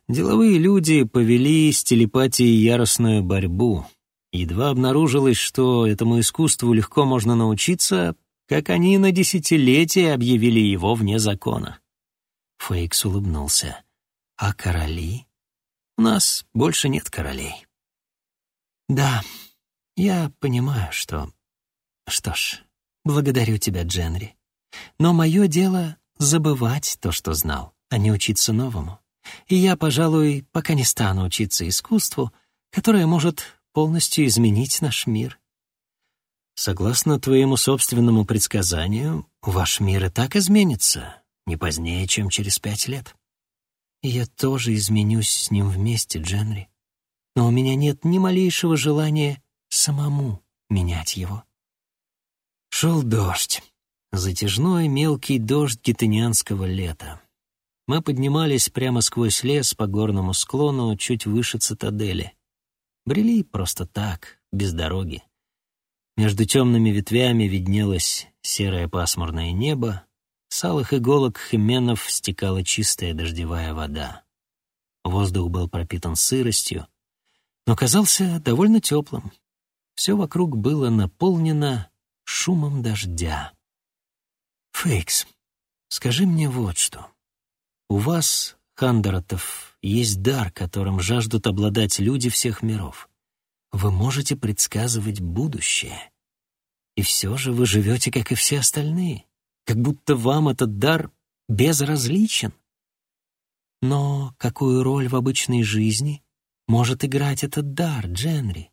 Деловые люди повели с телепатией яростную борьбу. Едва обнаружилось, что этому искусству легко можно научиться, как они на десятилетия объявили его вне закона. Фейкс улыбнулся. «А короли? У нас больше нет королей». «Да, я понимаю, что...» «Что ж, благодарю тебя, Дженри. Но мое дело — забывать то, что знал, а не учиться новому и я, пожалуй, пока не стану учиться искусству, которое может полностью изменить наш мир. Согласно твоему собственному предсказанию, ваш мир и так изменится, не позднее, чем через пять лет. И я тоже изменюсь с ним вместе, Дженри. Но у меня нет ни малейшего желания самому менять его. Шел дождь. Затяжной мелкий дождь гетанианского лета. Мы поднимались прямо сквозь лес по горному склону чуть выше цитадели. Брели просто так, без дороги. Между темными ветвями виднелось серое пасмурное небо, с алых иголок хименов стекала чистая дождевая вода. Воздух был пропитан сыростью, но казался довольно теплым. Все вокруг было наполнено шумом дождя. «Фейкс, скажи мне вот что. У вас, Хандаратов, есть дар, которым жаждут обладать люди всех миров. Вы можете предсказывать будущее. И все же вы живете, как и все остальные, как будто вам этот дар безразличен. Но какую роль в обычной жизни может играть этот дар, Дженри?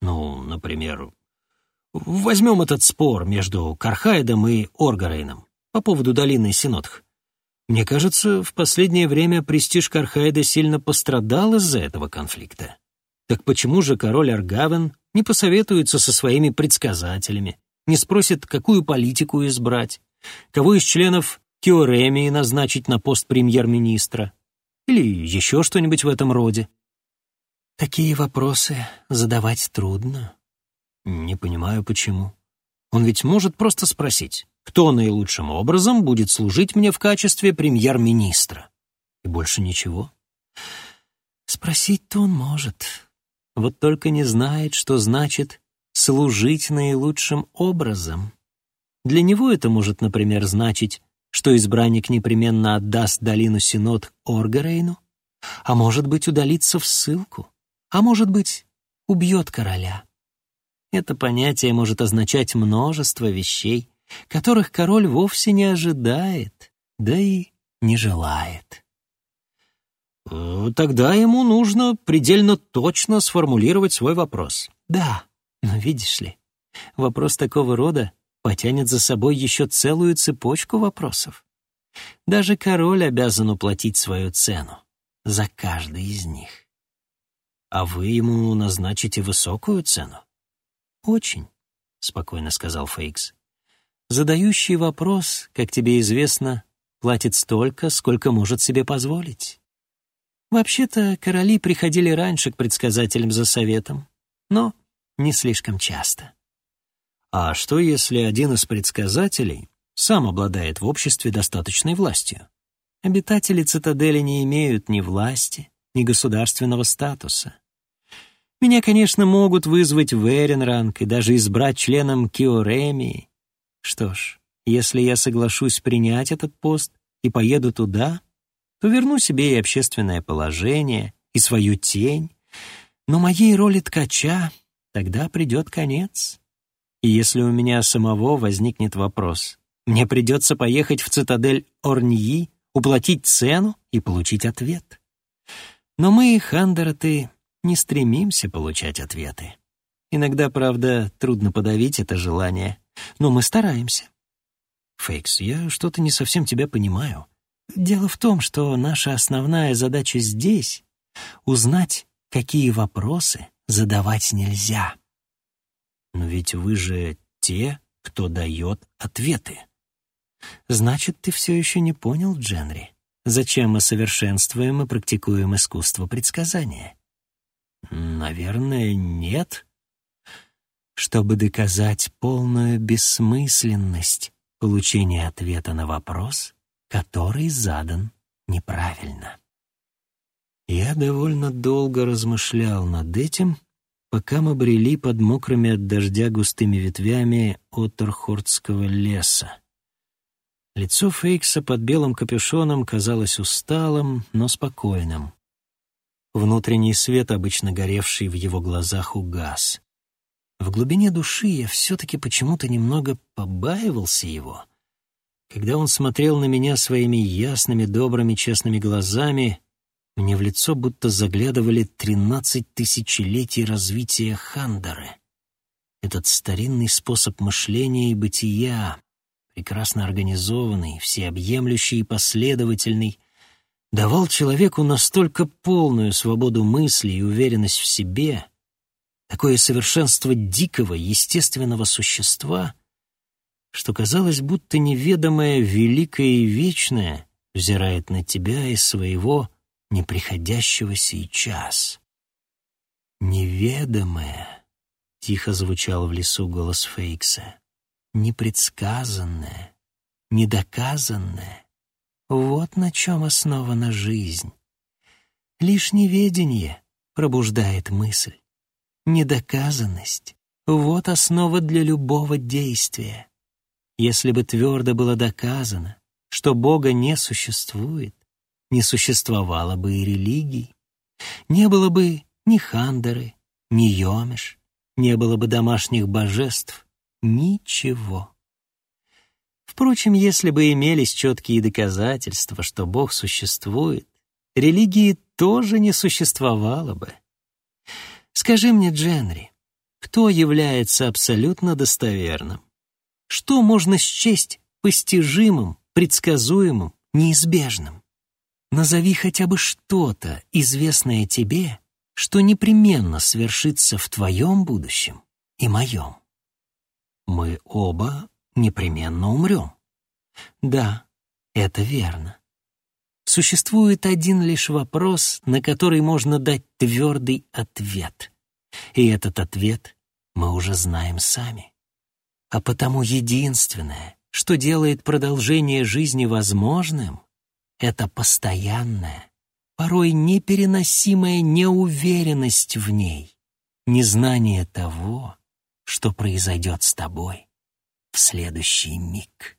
Ну, например, возьмем этот спор между Кархайдом и Оргарейном по поводу долины Синотх. Мне кажется, в последнее время престиж Кархайда сильно пострадал из-за этого конфликта. Так почему же король Аргавен не посоветуется со своими предсказателями? не спросит, какую политику избрать, кого из членов Киоремии назначить на пост премьер-министра или еще что-нибудь в этом роде. Такие вопросы задавать трудно. Не понимаю, почему. Он ведь может просто спросить, кто наилучшим образом будет служить мне в качестве премьер-министра. И больше ничего. Спросить-то он может. Вот только не знает, что значит «служить наилучшим образом». Для него это может, например, значить, что избранник непременно отдаст долину Синод Оргарейну, а может быть, удалится в ссылку, а может быть, убьет короля. Это понятие может означать множество вещей, которых король вовсе не ожидает, да и не желает. Э, тогда ему нужно предельно точно сформулировать свой вопрос. Да, но видишь ли, вопрос такого рода потянет за собой еще целую цепочку вопросов. Даже король обязан уплатить свою цену за каждый из них. А вы ему назначите высокую цену? Очень, спокойно сказал Фейкс. Задающий вопрос, как тебе известно, платит столько, сколько может себе позволить. Вообще-то короли приходили раньше к предсказателям за советом, но не слишком часто. А что, если один из предсказателей сам обладает в обществе достаточной властью? Обитатели цитадели не имеют ни власти, ни государственного статуса. Меня, конечно, могут вызвать в Эренранг и даже избрать членом Киоремии. Что ж, если я соглашусь принять этот пост и поеду туда, то верну себе и общественное положение, и свою тень. Но моей роли ткача тогда придет конец. И если у меня самого возникнет вопрос, мне придется поехать в цитадель Орньи, уплатить цену и получить ответ. Но мы, Хандерты, не стремимся получать ответы. Иногда, правда, трудно подавить это желание, но мы стараемся. Фейкс, я что-то не совсем тебя понимаю. Дело в том, что наша основная задача здесь — узнать, какие вопросы задавать нельзя. Но ведь вы же те, кто дает ответы. Значит, ты все еще не понял, Дженри, зачем мы совершенствуем и практикуем искусство предсказания? Наверное, нет. Чтобы доказать полную бессмысленность получения ответа на вопрос, который задан неправильно. Я довольно долго размышлял над этим, пока мы брели под мокрыми от дождя густыми ветвями Оттерхордского леса. Лицо Фейкса под белым капюшоном казалось усталым, но спокойным. Внутренний свет, обычно горевший в его глазах, угас. В глубине души я все-таки почему-то немного побаивался его — когда он смотрел на меня своими ясными, добрыми, честными глазами, мне в лицо будто заглядывали тринадцать тысячелетий развития Хандары. Этот старинный способ мышления и бытия, прекрасно организованный, всеобъемлющий и последовательный, давал человеку настолько полную свободу мысли и уверенность в себе, такое совершенство дикого, естественного существа — что казалось, будто неведомое, великое и вечное взирает на тебя из своего неприходящего сейчас. «Неведомое», — тихо звучал в лесу голос Фейкса, «непредсказанное, недоказанное. Вот на чем основана жизнь. Лишь неведение пробуждает мысль. Недоказанность — вот основа для любого действия. Если бы твердо было доказано, что Бога не существует, не существовало бы и религий, не было бы ни Хандеры, ни Йомиш, не было бы домашних божеств, ничего. Впрочем, если бы имелись четкие доказательства, что Бог существует, религии тоже не существовало бы. Скажи мне, Дженри, кто является абсолютно достоверным? Что можно счесть постижимым, предсказуемым, неизбежным? Назови хотя бы что-то, известное тебе, что непременно свершится в твоем будущем и моем. мы оба непременно умрем. Да, это верно. Существует один лишь вопрос, на который можно дать твердый ответ. И этот ответ мы уже знаем сами. А потому единственное, что делает продолжение жизни возможным, это постоянная, порой непереносимая неуверенность в ней, незнание того, что произойдет с тобой в следующий миг.